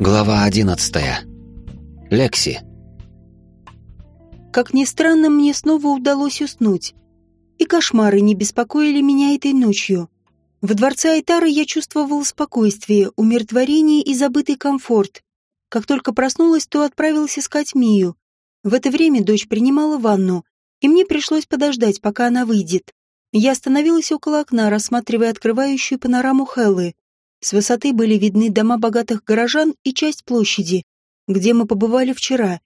Глава одиннадцатая. Лекси. Как ни странно, мне снова удалось уснуть. И кошмары не беспокоили меня этой ночью. В дворце Айтара я чувствовала спокойствие, умиротворение и забытый комфорт. Как только проснулась, то отправилась искать Мию. В это время дочь принимала ванну, и мне пришлось подождать, пока она выйдет. Я остановилась около окна, рассматривая открывающую панораму Хеллы. С высоты были видны дома богатых горожан и часть площади, где мы побывали вчера.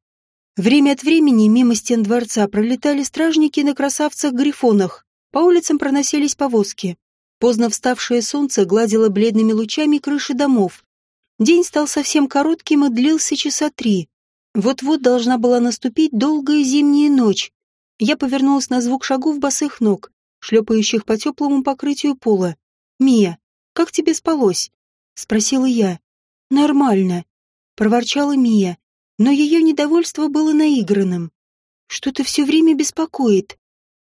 Время от времени мимо стен дворца пролетали стражники на красавцах-грифонах, по улицам проносились повозки. Поздно вставшее солнце гладило бледными лучами крыши домов. День стал совсем коротким и длился часа три. Вот-вот должна была наступить долгая зимняя ночь. Я повернулась на звук шагов босых ног, шлепающих по теплому покрытию пола. «Мия, как тебе спалось?» — спросила я. «Нормально», — проворчала Мия, но ее недовольство было наигранным. «Что-то все время беспокоит.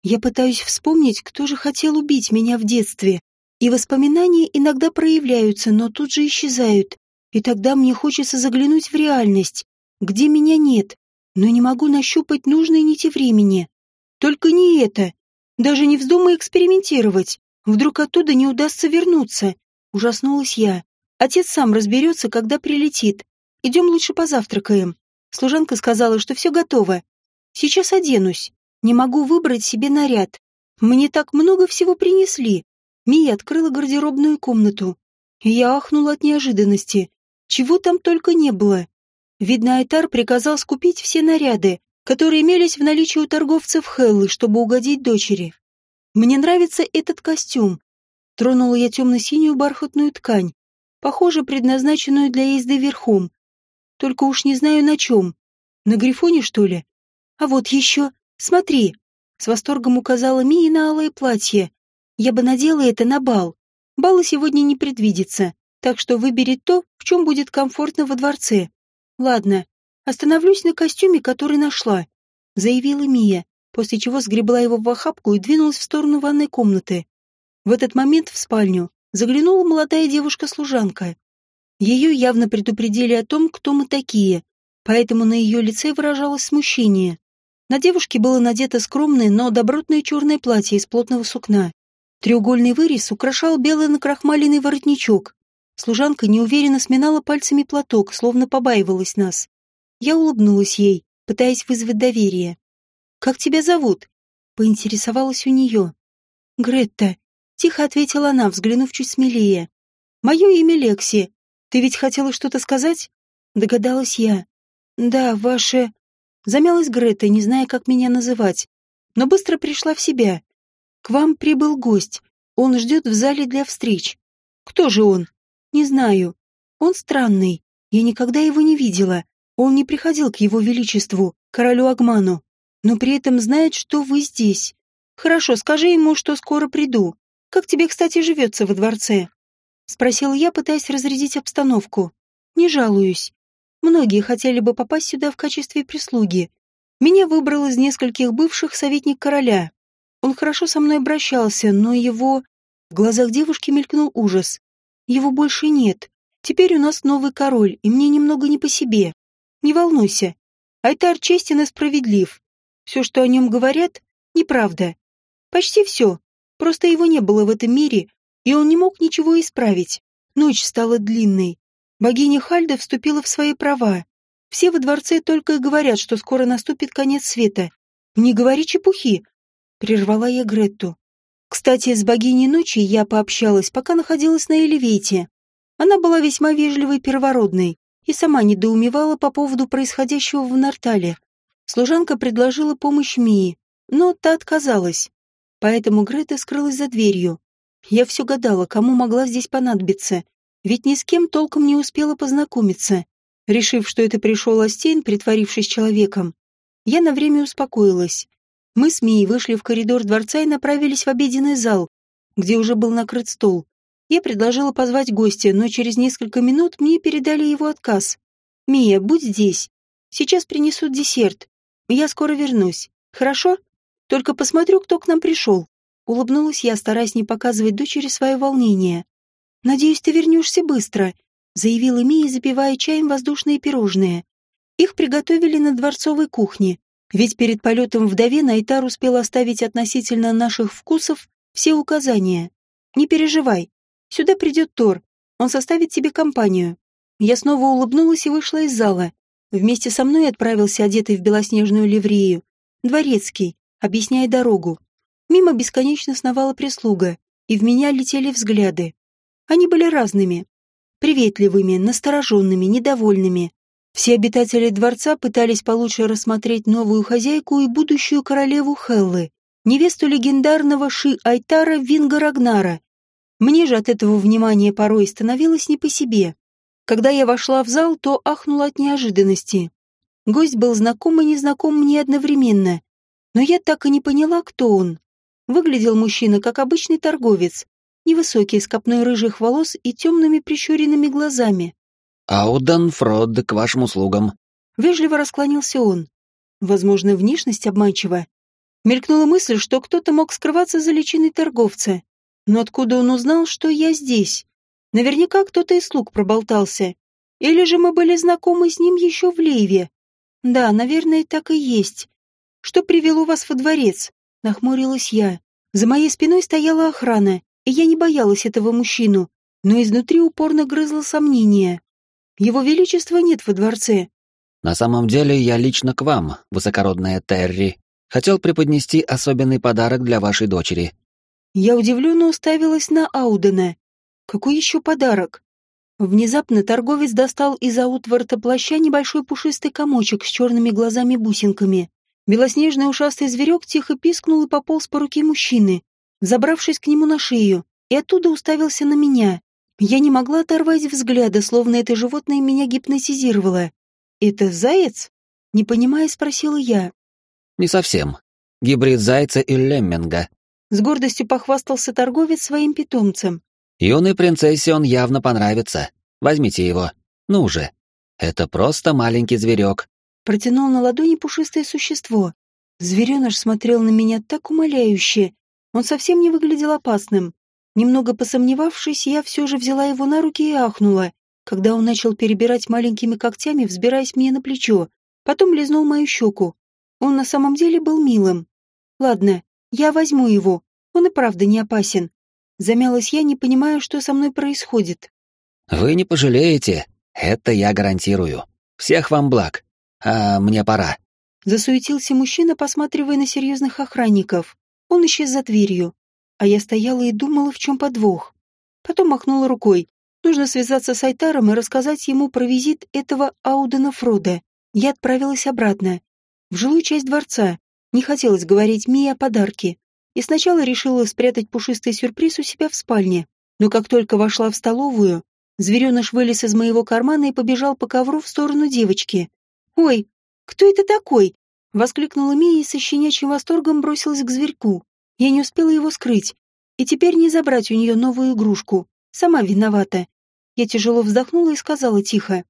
Я пытаюсь вспомнить, кто же хотел убить меня в детстве. И воспоминания иногда проявляются, но тут же исчезают. И тогда мне хочется заглянуть в реальность, где меня нет, но не могу нащупать нужные нити времени. Только не это. Даже не вздумай экспериментировать. Вдруг оттуда не удастся вернуться. Ужаснулась я. Отец сам разберется, когда прилетит. Идем лучше позавтракаем. Служанка сказала, что все готово. Сейчас оденусь. Не могу выбрать себе наряд. Мне так много всего принесли. Мия открыла гардеробную комнату. Я ахнула от неожиданности. Чего там только не было. Видно, Айтар приказал скупить все наряды, которые имелись в наличии у торговцев Хеллы, чтобы угодить дочери. Мне нравится этот костюм. Тронула я темно-синюю бархатную ткань, похоже, предназначенную для езды верхом. Только уж не знаю на чем. На грифоне, что ли? А вот еще, смотри. С восторгом указала Мия на алое платье, я бы надела это на бал. Бала сегодня не предвидится, так что выбери то, в чем будет комфортно во дворце. Ладно, остановлюсь на костюме, который нашла, заявила Мия, после чего сгребла его в охапку и двинулась в сторону ванной комнаты. В этот момент в спальню заглянула молодая девушка-служанка. Ее явно предупредили о том, кто мы такие, поэтому на ее лице выражалось смущение. На девушке было надето скромное, но добротное черное платье из плотного сукна. Треугольный вырез украшал белый накрахмаленный воротничок. Служанка неуверенно сминала пальцами платок, словно побаивалась нас. Я улыбнулась ей, пытаясь вызвать доверие. «Как тебя зовут?» — поинтересовалась у нее. «Гретта», — тихо ответила она, взглянув чуть смелее. «Мое имя Лекси. Ты ведь хотела что-то сказать?» Догадалась я. «Да, ваше...» Замялась Гретта, не зная, как меня называть, но быстро пришла в себя. К вам прибыл гость. Он ждет в зале для встреч. Кто же он? Не знаю. Он странный. Я никогда его не видела. Он не приходил к его величеству, королю Агману. Но при этом знает, что вы здесь. Хорошо, скажи ему, что скоро приду. Как тебе, кстати, живется во дворце? Спросил я, пытаясь разрядить обстановку. Не жалуюсь. Многие хотели бы попасть сюда в качестве прислуги. Меня выбрал из нескольких бывших советник короля. Он хорошо со мной обращался, но его... В глазах девушки мелькнул ужас. Его больше нет. Теперь у нас новый король, и мне немного не по себе. Не волнуйся. Айтар честен и справедлив. Все, что о нем говорят, неправда. Почти все. Просто его не было в этом мире, и он не мог ничего исправить. Ночь стала длинной. Богиня Хальда вступила в свои права. Все во дворце только и говорят, что скоро наступит конец света. Не говори чепухи, Прервала я Гретту. Кстати, с богиней ночи я пообщалась, пока находилась на Элевейте. Она была весьма вежливой первородной и сама недоумевала по поводу происходящего в Нартале. Служанка предложила помощь Мии, но та отказалась. Поэтому Грета скрылась за дверью. Я все гадала, кому могла здесь понадобиться, ведь ни с кем толком не успела познакомиться. Решив, что это пришел Астейн, притворившись человеком, я на время успокоилась. Мы с Мией вышли в коридор дворца и направились в обеденный зал, где уже был накрыт стол. Я предложила позвать гостя, но через несколько минут мне передали его отказ. «Мия, будь здесь. Сейчас принесут десерт. Я скоро вернусь. Хорошо? Только посмотрю, кто к нам пришел». Улыбнулась я, стараясь не показывать дочери свое волнение. «Надеюсь, ты вернешься быстро», заявила Мия, запивая чаем воздушные пирожные. Их приготовили на дворцовой кухне, ведь перед полетом вдове Найтар успел оставить относительно наших вкусов все указания. Не переживай, сюда придет Тор, он составит тебе компанию. Я снова улыбнулась и вышла из зала. Вместе со мной отправился одетый в белоснежную ливрею. Дворецкий, объясняя дорогу. Мимо бесконечно сновала прислуга, и в меня летели взгляды. Они были разными. Приветливыми, настороженными, недовольными. Все обитатели дворца пытались получше рассмотреть новую хозяйку и будущую королеву Хеллы, невесту легендарного Ши Айтара Винга Рагнара. Мне же от этого внимания порой становилось не по себе. Когда я вошла в зал, то ахнула от неожиданности. Гость был знаком и незнаком мне одновременно, но я так и не поняла, кто он. Выглядел мужчина как обычный торговец, невысокий, с копной рыжих волос и темными прищуренными глазами. «Аудан Фрод, к вашим услугам». Вежливо расклонился он. Возможно, внешность обманчива. Мелькнула мысль, что кто-то мог скрываться за личиной торговца. Но откуда он узнал, что я здесь? Наверняка кто-то из слуг проболтался. Или же мы были знакомы с ним еще в Лейве. Да, наверное, так и есть. Что привело вас во дворец? Нахмурилась я. За моей спиной стояла охрана, и я не боялась этого мужчину, но изнутри упорно грызло сомнение. Его Величества нет во дворце. На самом деле я лично к вам, высокородная Терри. Хотел преподнести особенный подарок для вашей дочери. Я удивленно уставилась на Аудена. Какой еще подарок? Внезапно торговец достал из-за утварта плаща небольшой пушистый комочек с черными глазами-бусинками. Белоснежный ушастый зверек тихо пискнул и пополз по руке мужчины, забравшись к нему на шею, и оттуда уставился на меня. Я не могла оторвать взгляда, словно это животное меня гипнотизировало. «Это заяц?» Не понимая, спросила я. «Не совсем. Гибрид зайца и лемминга». С гордостью похвастался торговец своим питомцем. «Юной принцессе он явно понравится. Возьмите его. Ну же. Это просто маленький зверек протянул на ладони пушистое существо. Звереныш смотрел на меня так умоляюще. Он совсем не выглядел опасным. Немного посомневавшись, я все же взяла его на руки и ахнула, когда он начал перебирать маленькими когтями, взбираясь мне на плечо. Потом лизнул мою щеку. Он на самом деле был милым. Ладно, я возьму его. Он и правда не опасен. Замялась я, не понимая, что со мной происходит. Вы не пожалеете. Это я гарантирую. Всех вам благ. А мне пора. Засуетился мужчина, посматривая на серьезных охранников. Он исчез за дверью. А я стояла и думала, в чем подвох. Потом махнула рукой. Нужно связаться с Айтаром и рассказать ему про визит этого Аудена Фрода. Я отправилась обратно. В жилую часть дворца. Не хотелось говорить Мии о подарке. И сначала решила спрятать пушистый сюрприз у себя в спальне. Но как только вошла в столовую, звереныш вылез из моего кармана и побежал по ковру в сторону девочки. «Ой, кто это такой?» — воскликнула Мия и со щенячьим восторгом бросилась к зверьку. Я не успела его скрыть. И теперь не забрать у нее новую игрушку. Сама виновата. Я тяжело вздохнула и сказала тихо.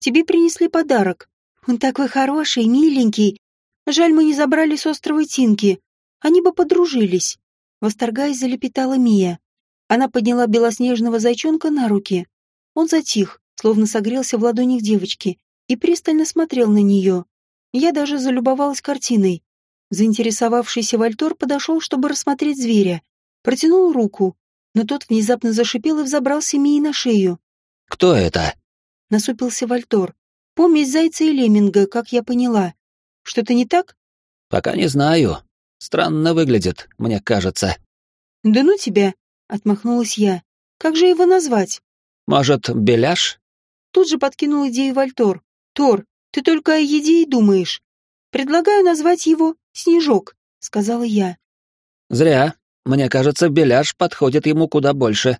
«Тебе принесли подарок. Он такой хороший, миленький. Жаль, мы не забрали с острова Тинки. Они бы подружились». Восторгаясь, залепетала Мия. Она подняла белоснежного зайчонка на руки. Он затих, словно согрелся в ладонях девочки, и пристально смотрел на нее. Я даже залюбовалась картиной. Заинтересовавшийся Вальтор подошел, чтобы рассмотреть зверя. Протянул руку, но тот внезапно зашипел и взобрался Мии на шею. «Кто это?» Насупился Вальтор. «Помесь зайца и лемминга, как я поняла. Что-то не так?» «Пока не знаю. Странно выглядит, мне кажется». «Да ну тебя!» — отмахнулась я. «Как же его назвать?» «Может, Беляш?» Тут же подкинул идею Вальтор. «Тор, ты только о еде и думаешь. Предлагаю назвать его Снежок», — сказала я. «Зря. Мне кажется, Беляш подходит ему куда больше».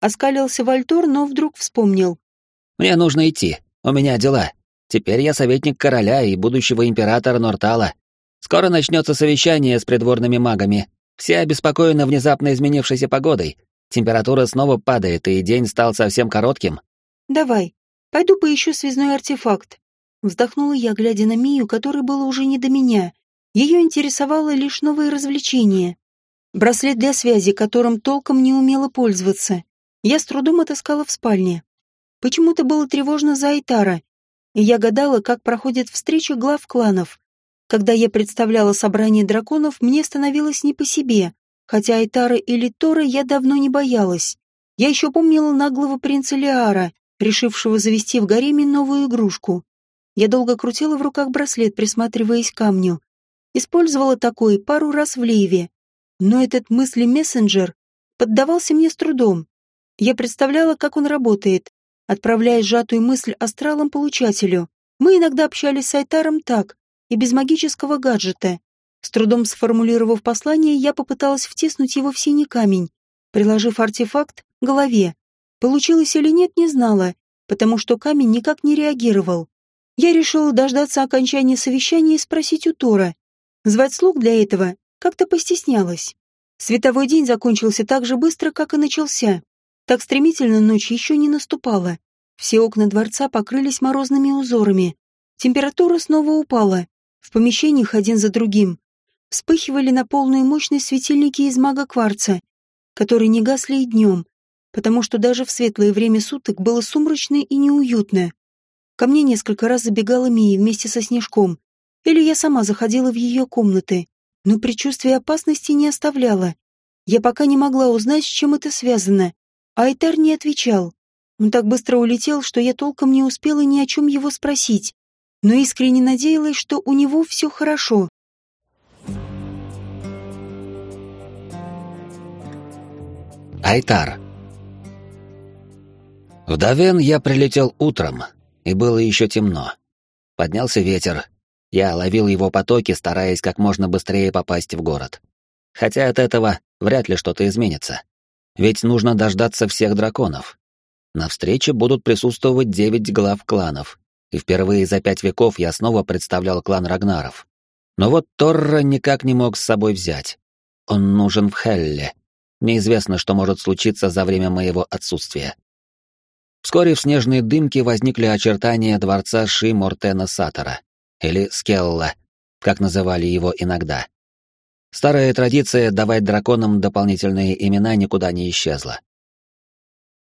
Оскалился Вальтор, но вдруг вспомнил. «Мне нужно идти. У меня дела. Теперь я советник короля и будущего императора Нортала. Скоро начнется совещание с придворными магами. Все обеспокоены внезапно изменившейся погодой. Температура снова падает, и день стал совсем коротким. «Давай, Пойду поищу связной артефакт. Вздохнула я, глядя на Мию, которой было уже не до меня. Ее интересовало лишь новое развлечение. Браслет для связи, которым толком не умела пользоваться. Я с трудом отыскала в спальне. Почему-то было тревожно за Айтара, и я гадала, как проходит встреча глав кланов. Когда я представляла собрание драконов, мне становилось не по себе, хотя Айтара или Тора я давно не боялась. Я еще помнила наглого принца Лиара, решившего завести в гареме новую игрушку. Я долго крутила в руках браслет, присматриваясь к камню. Использовала такой пару раз в Ливе. Но этот мысли-мессенджер поддавался мне с трудом. Я представляла, как он работает, отправляя сжатую мысль астралом-получателю. Мы иногда общались с Айтаром так, и без магического гаджета. С трудом сформулировав послание, я попыталась втиснуть его в синий камень, приложив артефакт к голове. Получилось или нет, не знала, потому что камень никак не реагировал. Я решила дождаться окончания совещания и спросить у Тора. Звать слуг для этого как-то постеснялась. Световой день закончился так же быстро, как и начался. Так стремительно ночь еще не наступала. Все окна дворца покрылись морозными узорами. Температура снова упала. В помещениях один за другим вспыхивали на полную мощность светильники из мага-кварца, которые не гасли и днем, потому что даже в светлое время суток было сумрачно и неуютно. Ко мне несколько раз забегала Мия вместе со Снежком, или я сама заходила в ее комнаты, но предчувствие опасности не оставляло. Я пока не могла узнать, с чем это связано. Айтар не отвечал. Он так быстро улетел, что я толком не успела ни о чем его спросить, но искренне надеялась, что у него все хорошо. Айтар. В Давен я прилетел утром, и было еще темно. Поднялся ветер. Я ловил его потоки, стараясь как можно быстрее попасть в город. Хотя от этого вряд ли что-то изменится. Ведь нужно дождаться всех драконов. На встрече будут присутствовать девять глав кланов, и впервые за пять веков я снова представлял клан Рагнаров. Но вот Торра никак не мог с собой взять. Он нужен в Хелле, Неизвестно, что может случиться за время моего отсутствия. Вскоре в снежной дымке возникли очертания дворца Ши Мортена Сатора, или Скелла, как называли его иногда. Старая традиция давать драконам дополнительные имена никуда не исчезла.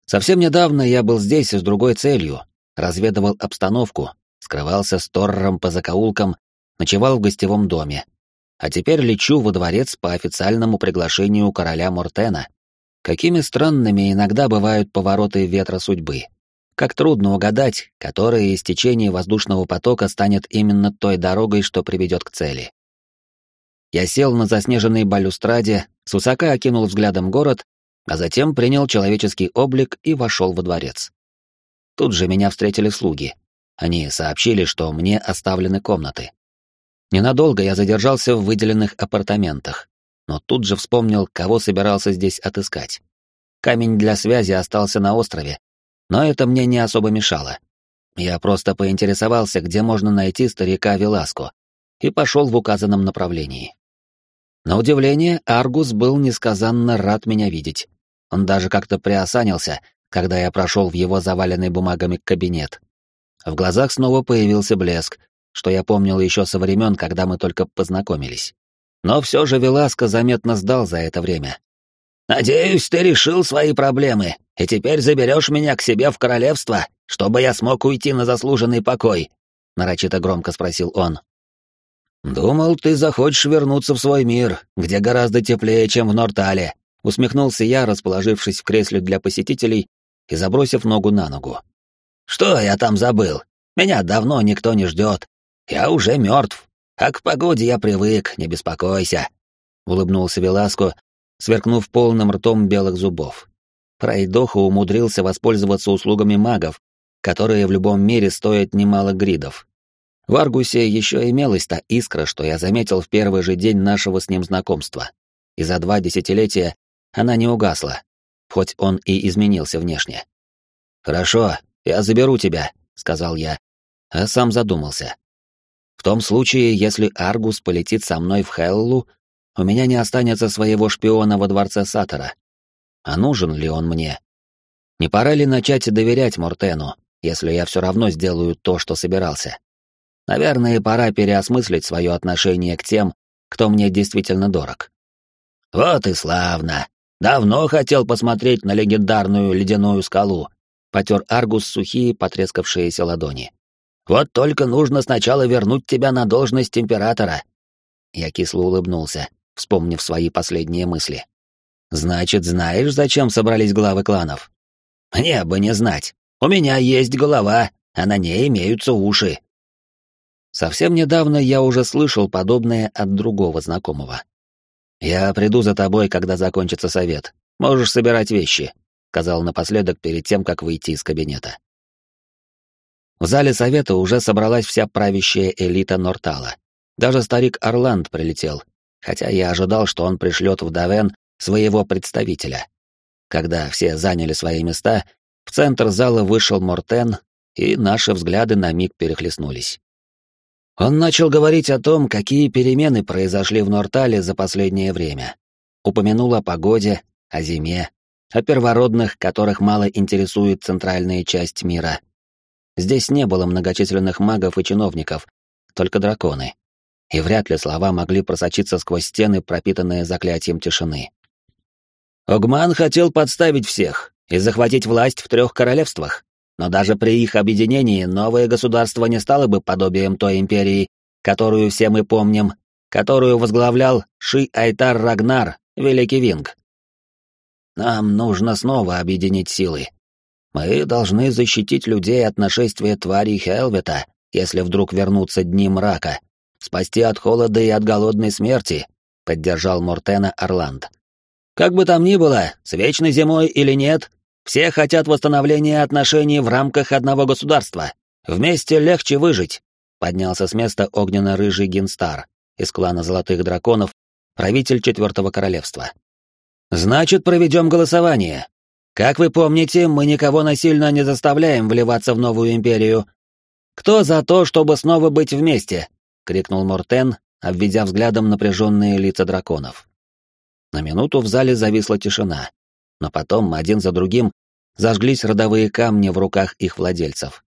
Совсем недавно я был здесь с другой целью, разведывал обстановку, скрывался с Торром по закоулкам, ночевал в гостевом доме а теперь лечу во дворец по официальному приглашению короля Мортена. Какими странными иногда бывают повороты ветра судьбы. Как трудно угадать, которая из течения воздушного потока станет именно той дорогой, что приведет к цели. Я сел на заснеженной балюстраде, с высока окинул взглядом город, а затем принял человеческий облик и вошел во дворец. Тут же меня встретили слуги. Они сообщили, что мне оставлены комнаты. Ненадолго я задержался в выделенных апартаментах, но тут же вспомнил, кого собирался здесь отыскать. Камень для связи остался на острове, но это мне не особо мешало. Я просто поинтересовался, где можно найти старика Веласко, и пошел в указанном направлении. На удивление, Аргус был несказанно рад меня видеть. Он даже как-то приосанился, когда я прошел в его заваленный бумагами кабинет. В глазах снова появился блеск, что я помнил еще со времен, когда мы только познакомились. Но все же Веласко заметно сдал за это время. «Надеюсь, ты решил свои проблемы, и теперь заберешь меня к себе в королевство, чтобы я смог уйти на заслуженный покой», — нарочито громко спросил он. «Думал, ты захочешь вернуться в свой мир, где гораздо теплее, чем в Нортале», — усмехнулся я, расположившись в кресле для посетителей и забросив ногу на ногу. «Что я там забыл? Меня давно никто не ждет, я уже мертв, а к погоде я привык, не беспокойся», — улыбнулся Веласко, сверкнув полным ртом белых зубов. Пройдоха умудрился воспользоваться услугами магов, которые в любом мире стоят немало гридов. В Аргусе еще имелась та искра, что я заметил в первый же день нашего с ним знакомства. И за два десятилетия она не угасла, хоть он и изменился внешне. «Хорошо, я заберу тебя», — сказал я, а сам задумался. В том случае, если Аргус полетит со мной в Хеллу, у меня не останется своего шпиона во дворце Сатора. А нужен ли он мне? Не пора ли начать доверять Мортену, если я все равно сделаю то, что собирался? Наверное, пора переосмыслить свое отношение к тем, кто мне действительно дорог. Вот и славно. Давно хотел посмотреть на легендарную ледяную скалу. потер Аргус сухие потрескавшиеся ладони. «Вот только нужно сначала вернуть тебя на должность императора». Я кисло улыбнулся, вспомнив свои последние мысли. «Значит, знаешь, зачем собрались главы кланов?» «Мне бы не знать. У меня есть голова, а на ней имеются уши». Совсем недавно я уже слышал подобное от другого знакомого. «Я приду за тобой, когда закончится совет. Можешь собирать вещи», — сказал напоследок перед тем, как выйти из кабинета. В зале совета уже собралась вся правящая элита Нортала. Даже старик Орланд прилетел, хотя я ожидал, что он пришлет в Давен своего представителя. Когда все заняли свои места, в центр зала вышел Мортен, и наши взгляды на миг перехлестнулись. Он начал говорить о том, какие перемены произошли в Нортале за последнее время. Упомянул о погоде, о зиме, о первородных, которых мало интересует центральная часть мира. Здесь не было многочисленных магов и чиновников, только драконы. И вряд ли слова могли просочиться сквозь стены, пропитанные заклятием тишины. Огман хотел подставить всех и захватить власть в трех королевствах, но даже при их объединении новое государство не стало бы подобием той империи, которую все мы помним, которую возглавлял Ши Айтар Рагнар, Великий Винг. Нам нужно снова объединить силы. Мы должны защитить людей от нашествия тварей Хелвета, если вдруг вернутся дни мрака, спасти от холода и от голодной смерти, поддержал Мортена Орланд. Как бы там ни было, с вечной зимой или нет, все хотят восстановления отношений в рамках одного государства. Вместе легче выжить. Поднялся с места огненно-рыжий Гинстар из клана Золотых Драконов, правитель Четвертого Королевства. Значит, проведем голосование. Как вы помните, мы никого насильно не заставляем вливаться в новую империю. Кто за то, чтобы снова быть вместе? крикнул Мортен, обведя взглядом напряженные лица драконов. На минуту в зале зависла тишина, но потом один за другим зажглись родовые камни в руках их владельцев.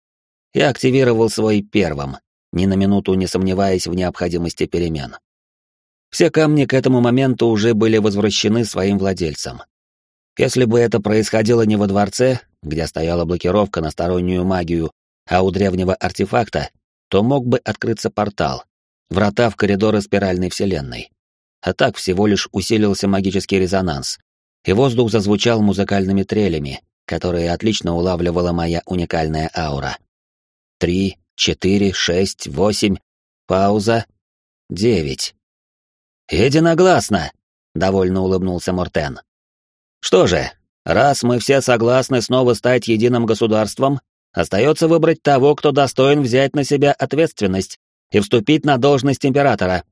Я активировал свой первым, ни на минуту не сомневаясь в необходимости перемен. Все камни к этому моменту уже были возвращены своим владельцам. Если бы это происходило не во дворце, где стояла блокировка на стороннюю магию, а у древнего артефакта, то мог бы открыться портал, врата в коридоры спиральной вселенной а так всего лишь усилился магический резонанс, и воздух зазвучал музыкальными трелями, которые отлично улавливала моя уникальная аура. Три, четыре, шесть, восемь, пауза, девять. «Единогласно!» — довольно улыбнулся Мортен. «Что же, раз мы все согласны снова стать единым государством, остается выбрать того, кто достоин взять на себя ответственность и вступить на должность императора.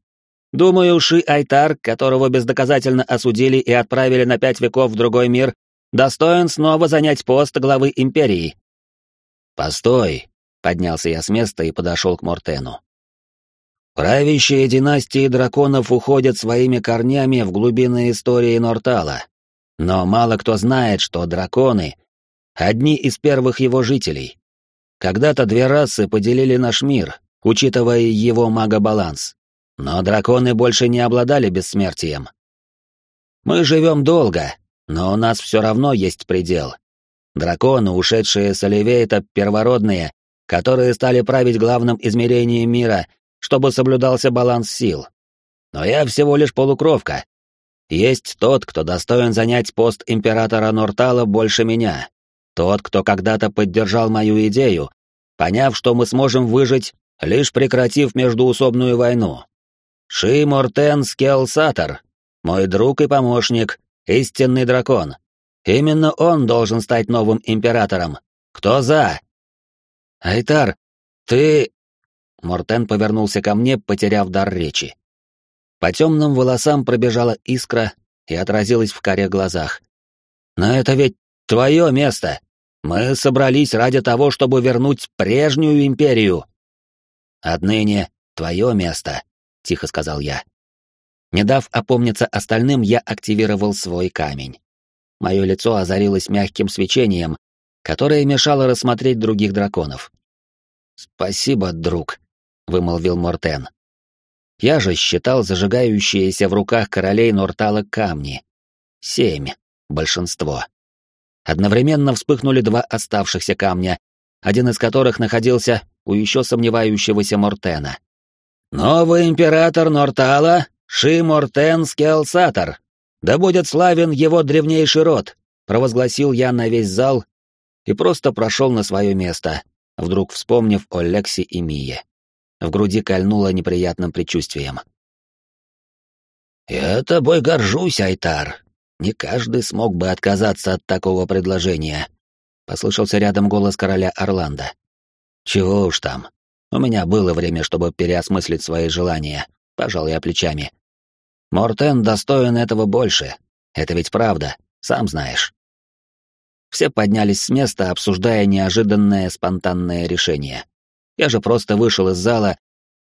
Думаю, Ши Айтар, которого бездоказательно осудили и отправили на пять веков в другой мир, достоин снова занять пост главы империи. Постой, поднялся я с места и подошел к Мортену. Правящие династии драконов уходят своими корнями в глубины истории Нортала. Но мало кто знает, что драконы — одни из первых его жителей. Когда-то две расы поделили наш мир, учитывая его магобаланс. Но драконы больше не обладали бессмертием. Мы живем долго, но у нас все равно есть предел. Драконы, ушедшие с Оливейта, первородные, которые стали править главным измерением мира, чтобы соблюдался баланс сил. Но я всего лишь полукровка. Есть тот, кто достоин занять пост императора Нортала больше меня. Тот, кто когда-то поддержал мою идею, поняв, что мы сможем выжить, лишь прекратив междуусобную войну. Ши Мортен Скелсатор, мой друг и помощник, истинный дракон. Именно он должен стать новым императором. Кто за? Айтар, ты... Мортен повернулся ко мне, потеряв дар речи. По темным волосам пробежала искра и отразилась в коре глазах. «Но это ведь твое место. Мы собрались ради того, чтобы вернуть прежнюю империю. Отныне твое место. — тихо сказал я. Не дав опомниться остальным, я активировал свой камень. Мое лицо озарилось мягким свечением, которое мешало рассмотреть других драконов. «Спасибо, друг», — вымолвил Мортен. Я же считал зажигающиеся в руках королей Нортала камни. Семь. Большинство. Одновременно вспыхнули два оставшихся камня, один из которых находился у еще сомневающегося Мортена. «Новый император Нортала, Ши Мортен Скелсатор! Да будет славен его древнейший род!» провозгласил я на весь зал и просто прошел на свое место, вдруг вспомнив о Лексе и Мие. В груди кольнуло неприятным предчувствием. «Я тобой горжусь, Айтар. Не каждый смог бы отказаться от такого предложения», — послышался рядом голос короля Орландо. «Чего уж там. У меня было время, чтобы переосмыслить свои желания», — пожал я плечами. «Мортен достоин этого больше. Это ведь правда, сам знаешь». Все поднялись с места, обсуждая неожиданное спонтанное решение. Я же просто вышел из зала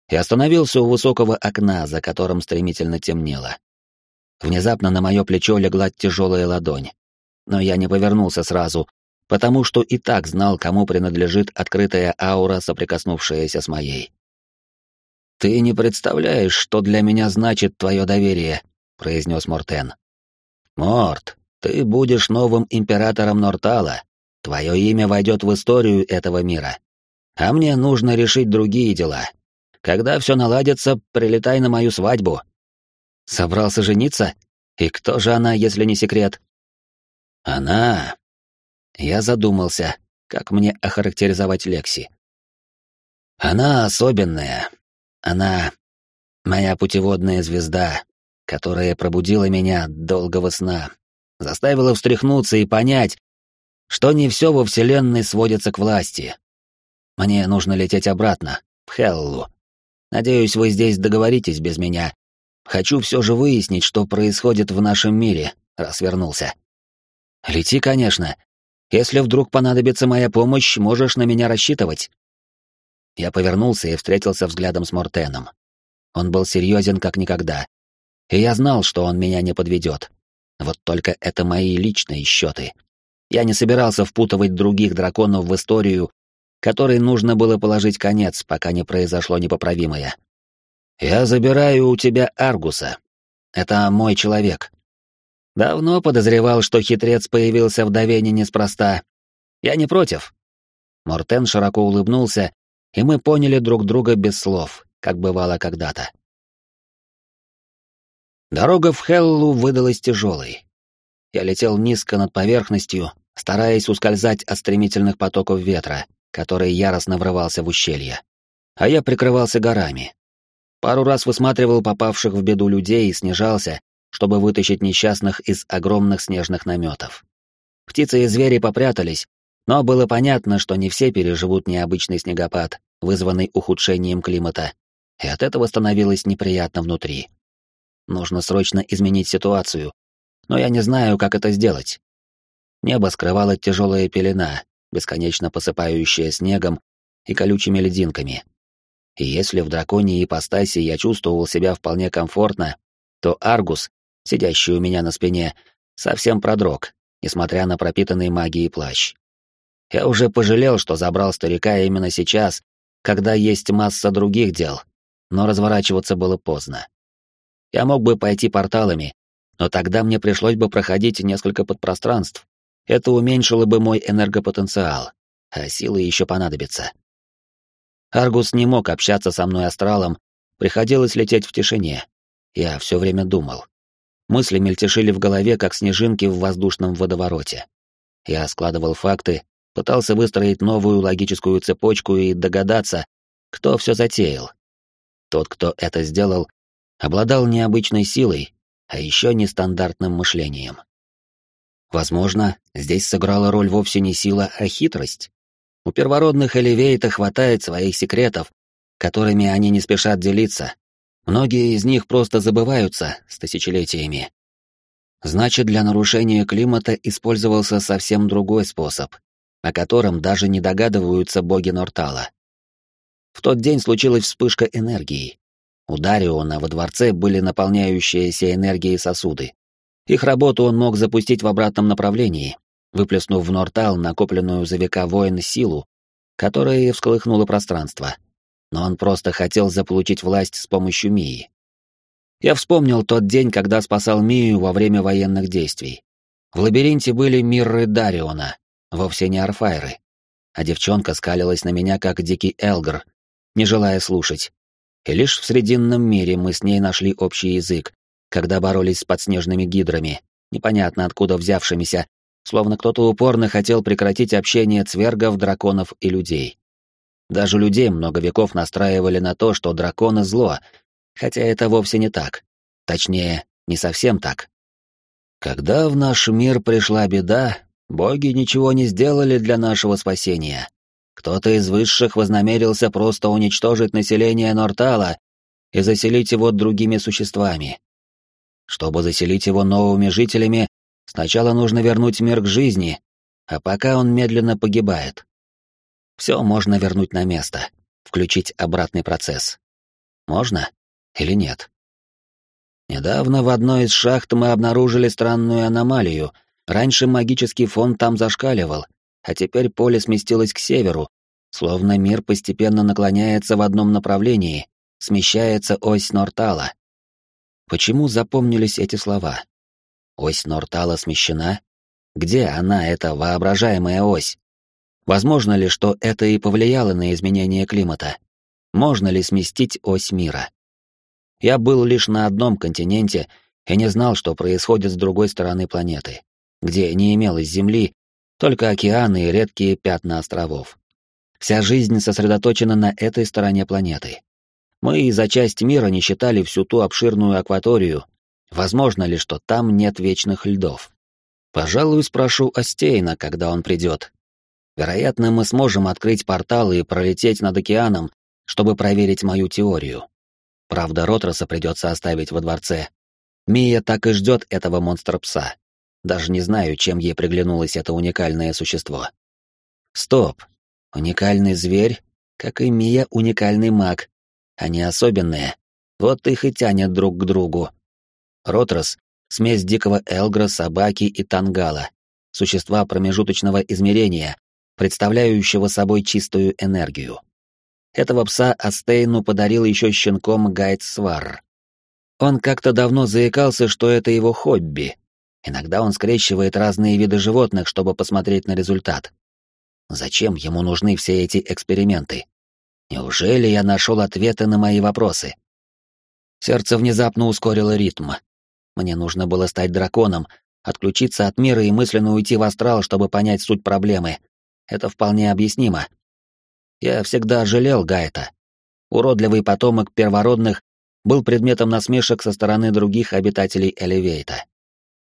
и остановился у высокого окна, за которым стремительно темнело. Внезапно на мое плечо легла тяжелая ладонь. Но я не повернулся сразу, потому что и так знал, кому принадлежит открытая аура, соприкоснувшаяся с моей. «Ты не представляешь, что для меня значит твое доверие», — произнес Мортен. «Морт, ты будешь новым императором Нортала. Твое имя войдет в историю этого мира. А мне нужно решить другие дела. Когда все наладится, прилетай на мою свадьбу. Собрался жениться? И кто же она, если не секрет? Она. Я задумался, как мне охарактеризовать Лекси. Она особенная. Она моя путеводная звезда, которая пробудила меня долгого сна, заставило встряхнуться и понять, что не все во Вселенной сводится к власти. Мне нужно лететь обратно, в Хеллу. Надеюсь, вы здесь договоритесь без меня. Хочу все же выяснить, что происходит в нашем мире, раз вернулся. Лети, конечно. Если вдруг понадобится моя помощь, можешь на меня рассчитывать. Я повернулся и встретился взглядом с Мортеном. Он был серьезен как никогда. И я знал, что он меня не подведет. Вот только это мои личные счеты. Я не собирался впутывать других драконов в историю, которой нужно было положить конец, пока не произошло непоправимое. «Я забираю у тебя Аргуса. Это мой человек. Давно подозревал, что хитрец появился в Давене неспроста. Я не против». Мортен широко улыбнулся, и мы поняли друг друга без слов, как бывало когда-то. Дорога в Хеллу выдалась тяжелой. Я летел низко над поверхностью, стараясь ускользать от стремительных потоков ветра, который яростно врывался в ущелье. А я прикрывался горами. Пару раз высматривал попавших в беду людей и снижался, чтобы вытащить несчастных из огромных снежных наметов. Птицы и звери попрятались, но было понятно, что не все переживут необычный снегопад, вызванный ухудшением климата, и от этого становилось неприятно внутри. Нужно срочно изменить ситуацию. Но я не знаю, как это сделать. Небо скрывала тяжелая пелена, бесконечно посыпающая снегом и колючими лединками. И если в драконьей ипостаси я чувствовал себя вполне комфортно, то Аргус, сидящий у меня на спине, совсем продрог, несмотря на пропитанный магией плащ. Я уже пожалел, что забрал старика именно сейчас, когда есть масса других дел, но разворачиваться было поздно. Я мог бы пойти порталами, но тогда мне пришлось бы проходить несколько подпространств. Это уменьшило бы мой энергопотенциал, а силы еще понадобятся. Аргус не мог общаться со мной астралом, приходилось лететь в тишине. Я все время думал. Мысли мельтешили в голове, как снежинки в воздушном водовороте. Я складывал факты, пытался выстроить новую логическую цепочку и догадаться, кто все затеял. Тот, кто это сделал, обладал необычной силой, а еще нестандартным мышлением. Возможно, здесь сыграла роль вовсе не сила, а хитрость. У первородных Элевейта хватает своих секретов, которыми они не спешат делиться. Многие из них просто забываются с тысячелетиями. Значит, для нарушения климата использовался совсем другой способ, о котором даже не догадываются боги Нортала. В тот день случилась вспышка энергии, у Дариона во дворце были наполняющиеся энергией сосуды. Их работу он мог запустить в обратном направлении, выплеснув в Нортал накопленную за века войн силу, которая всколыхнула пространство. Но он просто хотел заполучить власть с помощью Мии. Я вспомнил тот день, когда спасал Мию во время военных действий. В лабиринте были мирры Дариона, вовсе не Арфайры. А девчонка скалилась на меня, как дикий Элгр, не желая слушать. И лишь в Срединном мире мы с ней нашли общий язык, когда боролись с подснежными гидрами, непонятно откуда взявшимися, словно кто-то упорно хотел прекратить общение цвергов, драконов и людей. Даже людей много веков настраивали на то, что драконы — зло, хотя это вовсе не так. Точнее, не совсем так. Когда в наш мир пришла беда, боги ничего не сделали для нашего спасения. Кто-то из высших вознамерился просто уничтожить население Нортала и заселить его другими существами. Чтобы заселить его новыми жителями, сначала нужно вернуть мир к жизни, а пока он медленно погибает. Все можно вернуть на место, включить обратный процесс. Можно или нет? Недавно в одной из шахт мы обнаружили странную аномалию. Раньше магический фон там зашкаливал, а теперь поле сместилось к северу, словно мир постепенно наклоняется в одном направлении, смещается ось Нортала. Почему запомнились эти слова? Ось Нортала смещена? Где она, эта воображаемая ось? Возможно ли, что это и повлияло на изменение климата? Можно ли сместить ось мира? Я был лишь на одном континенте и не знал, что происходит с другой стороны планеты, где не имелось Земли, только океаны и редкие пятна островов. Вся жизнь сосредоточена на этой стороне планеты. Мы и за часть мира не считали всю ту обширную акваторию. Возможно ли, что там нет вечных льдов? Пожалуй, спрошу Остейна, когда он придет, Вероятно, мы сможем открыть портал и пролететь над океаном, чтобы проверить мою теорию. Правда, Ротроса придется оставить во дворце. Мия так и ждет этого монстра-пса. Даже не знаю, чем ей приглянулось это уникальное существо. Стоп. Уникальный зверь, как и Мия уникальный маг. Они особенные. Вот их и тянет друг к другу. Ротрос — смесь дикого элгра, собаки и тангала. Существа промежуточного измерения, представляющего собой чистую энергию. Этого пса Астейну подарил еще щенком Гайд Свар. Он как-то давно заикался, что это его хобби. Иногда он скрещивает разные виды животных, чтобы посмотреть на результат. Зачем ему нужны все эти эксперименты? Неужели я нашел ответы на мои вопросы? Сердце внезапно ускорило ритм. Мне нужно было стать драконом, отключиться от мира и мысленно уйти в астрал, чтобы понять суть проблемы, это вполне объяснимо. Я всегда жалел Гайта. Уродливый потомок первородных был предметом насмешек со стороны других обитателей Элевейта.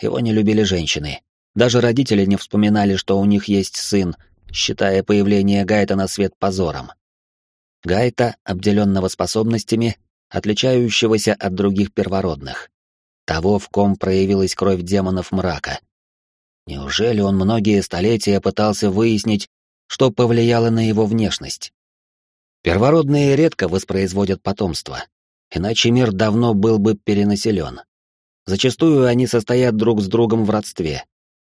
Его не любили женщины. Даже родители не вспоминали, что у них есть сын, считая появление Гайта на свет позором. Гайта, обделенного способностями, отличающегося от других первородных. Того, в ком проявилась кровь демонов мрака. Неужели он многие столетия пытался выяснить, что повлияло на его внешность? Первородные редко воспроизводят потомство, иначе мир давно был бы перенаселен. Зачастую они состоят друг с другом в родстве.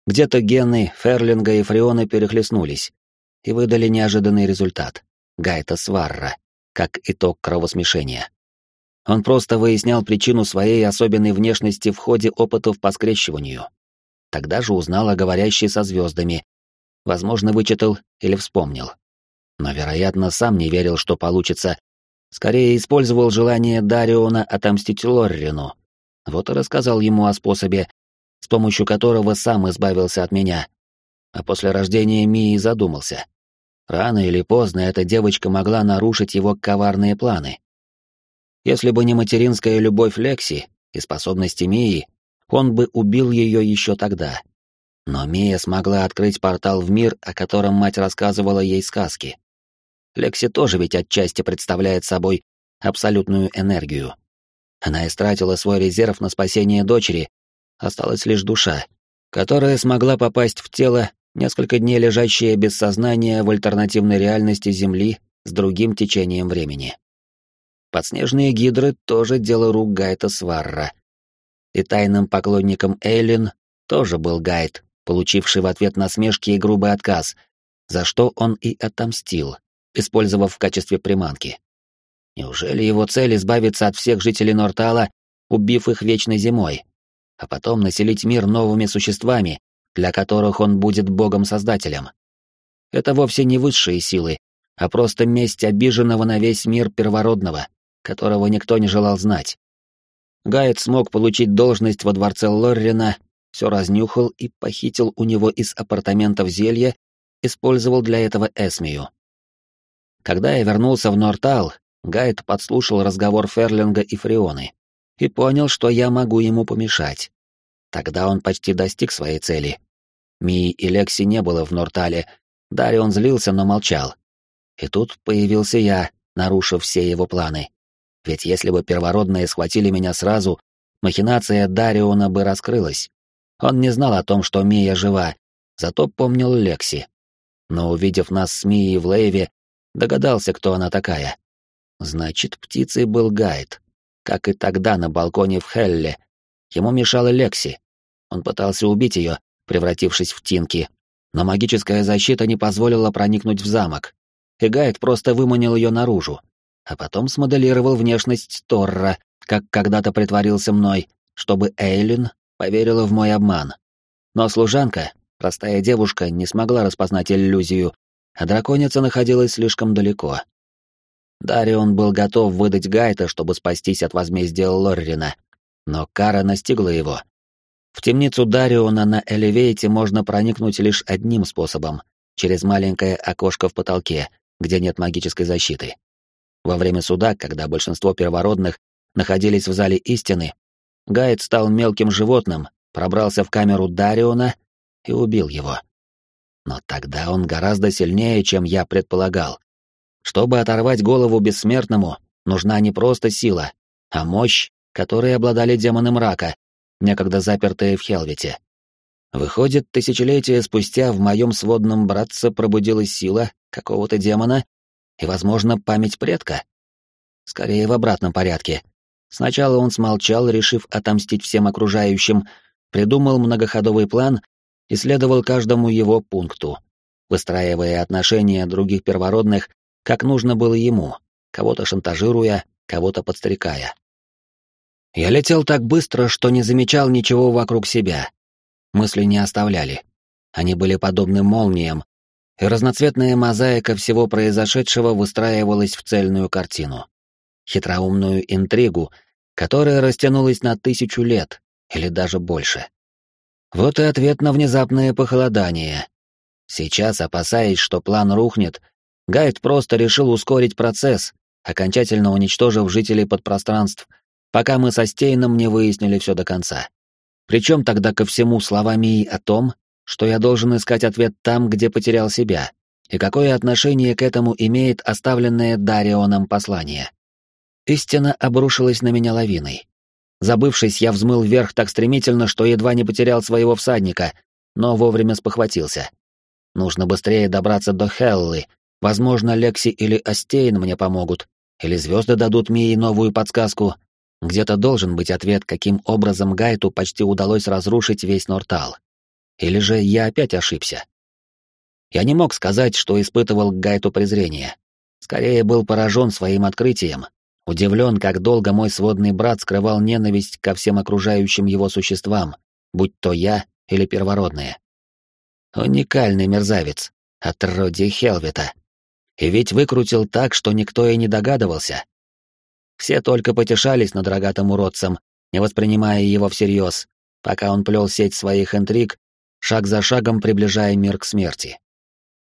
Где-то гены Ферлинга и Фреона перехлестнулись и выдали неожиданный результат — Гайта Сварра, как итог кровосмешения. Он просто выяснял причину своей особенной внешности в ходе опытов по скрещиванию. Тогда же узнал о говорящей со звездами. Возможно, вычитал или вспомнил. Но, вероятно, сам не верил, что получится. Скорее использовал желание Дариона отомстить Лоррину. Вот и рассказал ему о способе, с помощью которого сам избавился от меня. А после рождения Мии задумался. Рано или поздно эта девочка могла нарушить его коварные планы. Если бы не материнская любовь Лекси и способности Мии, он бы убил ее еще тогда. Но Мия смогла открыть портал в мир, о котором мать рассказывала ей сказки. Лекси тоже ведь отчасти представляет собой абсолютную энергию. Она истратила свой резерв на спасение дочери, осталась лишь душа, которая смогла попасть в тело, несколько дней лежащее без сознания в альтернативной реальности Земли с другим течением времени. Подснежные гидры тоже дело рук Гайта Сварра — и тайным поклонником Эйлин тоже был гайд, получивший в ответ насмешки и грубый отказ, за что он и отомстил, использовав в качестве приманки. Неужели его цель избавиться от всех жителей Нортала, убив их вечной зимой, а потом населить мир новыми существами, для которых он будет богом-создателем. Это вовсе не высшие силы, а просто месть обиженного на весь мир первородного, которого никто не желал знать. Гайд смог получить должность во дворце Лоррина, все разнюхал и похитил у него из апартаментов зелье, использовал для этого Эсмию. Когда я вернулся в Нортал, Гайд подслушал разговор Ферлинга и Фрионы и понял, что я могу ему помешать. Тогда он почти достиг своей цели. Мии и Лекси не было в Нортале, Дарион злился, но молчал. И тут появился я, нарушив все его планы. Ведь если бы первородные схватили меня сразу, махинация Дариона бы раскрылась. Он не знал о том, что Мия жива, зато помнил Лекси. Но увидев нас с Мией в Лейве, догадался, кто она такая. Значит, птицей был Гайд. Как и тогда на балконе в Хелле. Ему мешала Лекси. Он пытался убить ее, превратившись в Тинки, но магическая защита не позволила проникнуть в замок. И Гайд просто выманил ее наружу, а потом смоделировал внешность Торра, как когда-то притворился мной, чтобы Эйлин поверила в мой обман. Но служанка, простая девушка, не смогла распознать иллюзию, а драконица находилась слишком далеко. Дарион был готов выдать Гайта, чтобы спастись от возмездия Лоррина, но кара настигла его. В темницу Дариона на Элевейте можно проникнуть лишь одним способом — через маленькое окошко в потолке, где нет магической защиты. Во время суда, когда большинство первородных находились в зале истины, Гайд стал мелким животным, пробрался в камеру Дариона и убил его. Но тогда он гораздо сильнее, чем я предполагал. Чтобы оторвать голову бессмертному, нужна не просто сила, а мощь, которой обладали демоны мрака, некогда запертые в Хелвете. Выходит, тысячелетия спустя в моем сводном братце пробудилась сила какого-то демона и, возможно, память предка? Скорее в обратном порядке. Сначала он смолчал, решив отомстить всем окружающим, придумал многоходовый план и следовал каждому его пункту, выстраивая отношения других первородных, как нужно было ему, кого-то шантажируя, кого-то подстрекая. Я летел так быстро, что не замечал ничего вокруг себя. Мысли не оставляли. Они были подобны молниям, и разноцветная мозаика всего произошедшего выстраивалась в цельную картину. Хитроумную интригу, которая растянулась на тысячу лет, или даже больше. Вот и ответ на внезапное похолодание. Сейчас, опасаясь, что план рухнет, Гайд просто решил ускорить процесс, окончательно уничтожив жителей подпространств, пока мы со Стейном не выяснили все до конца. Причем тогда ко всему словами и о том, что я должен искать ответ там, где потерял себя, и какое отношение к этому имеет оставленное Дарионом послание. Истина обрушилась на меня лавиной. Забывшись, я взмыл вверх так стремительно, что едва не потерял своего всадника, но вовремя спохватился. Нужно быстрее добраться до Хеллы. Возможно, Лекси или Остейн мне помогут, или звезды дадут Мии новую подсказку. Где-то должен быть ответ, каким образом Гайту почти удалось разрушить весь Нортал. Или же я опять ошибся? Я не мог сказать, что испытывал к Гайту презрение. Скорее был поражен своим открытием, удивлен, как долго мой сводный брат скрывал ненависть ко всем окружающим его существам, будь то я или первородные. Уникальный мерзавец, отродье Хелвета. И ведь выкрутил так, что никто и не догадывался. Все только потешались над рогатым уродцем, не воспринимая его всерьез, пока он плел сеть своих интриг шаг за шагом приближая мир к смерти.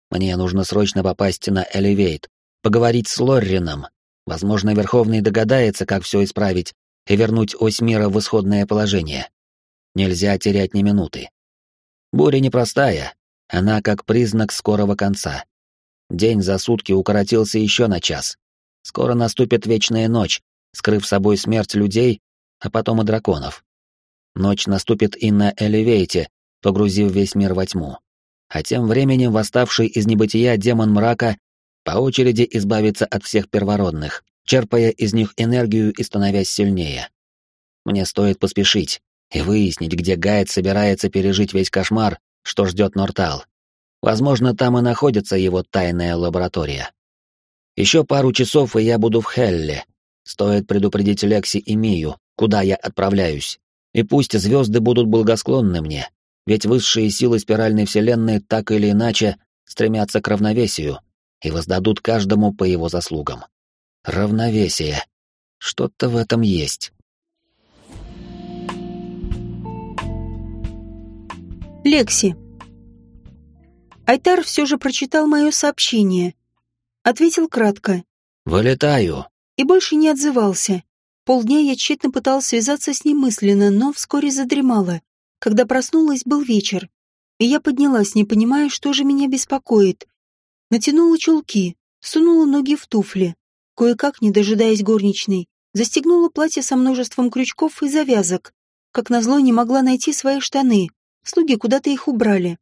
Мне нужно срочно попасть на Элевейт, поговорить с Лоррином. Возможно, Верховный догадается, как все исправить и вернуть ось мира в исходное положение. Нельзя терять ни минуты. Буря непростая, она как признак скорого конца. День за сутки укоротился еще на час. Скоро наступит вечная ночь, скрыв собой смерть людей, а потом и драконов. Ночь наступит и на Элевейте, погрузив весь мир во тьму. А тем временем восставший из небытия демон мрака по очереди избавится от всех первородных, черпая из них энергию и становясь сильнее. Мне стоит поспешить и выяснить, где Гайд собирается пережить весь кошмар, что ждет Нортал. Возможно, там и находится его тайная лаборатория. Еще пару часов, и я буду в Хелле. Стоит предупредить Лекси и Мию, куда я отправляюсь. И пусть звезды будут благосклонны мне, ведь высшие силы спиральной вселенной так или иначе стремятся к равновесию и воздадут каждому по его заслугам. Равновесие. Что-то в этом есть. Лекси. Айтар все же прочитал мое сообщение. Ответил кратко. «Вылетаю». И больше не отзывался. Полдня я тщетно пыталась связаться с ним мысленно, но вскоре задремала. Когда проснулась, был вечер. И я поднялась, не понимая, что же меня беспокоит. Натянула чулки, сунула ноги в туфли. Кое-как, не дожидаясь горничной, застегнула платье со множеством крючков и завязок. Как назло, не могла найти свои штаны. Слуги куда-то их убрали.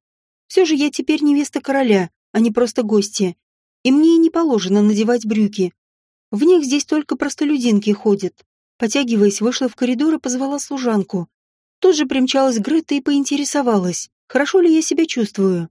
Все же я теперь невеста короля, а не просто гостья. И мне и не положено надевать брюки. В них здесь только простолюдинки ходят. Потягиваясь, вышла в коридор и позвала служанку. Тут же примчалась Грета и поинтересовалась, хорошо ли я себя чувствую.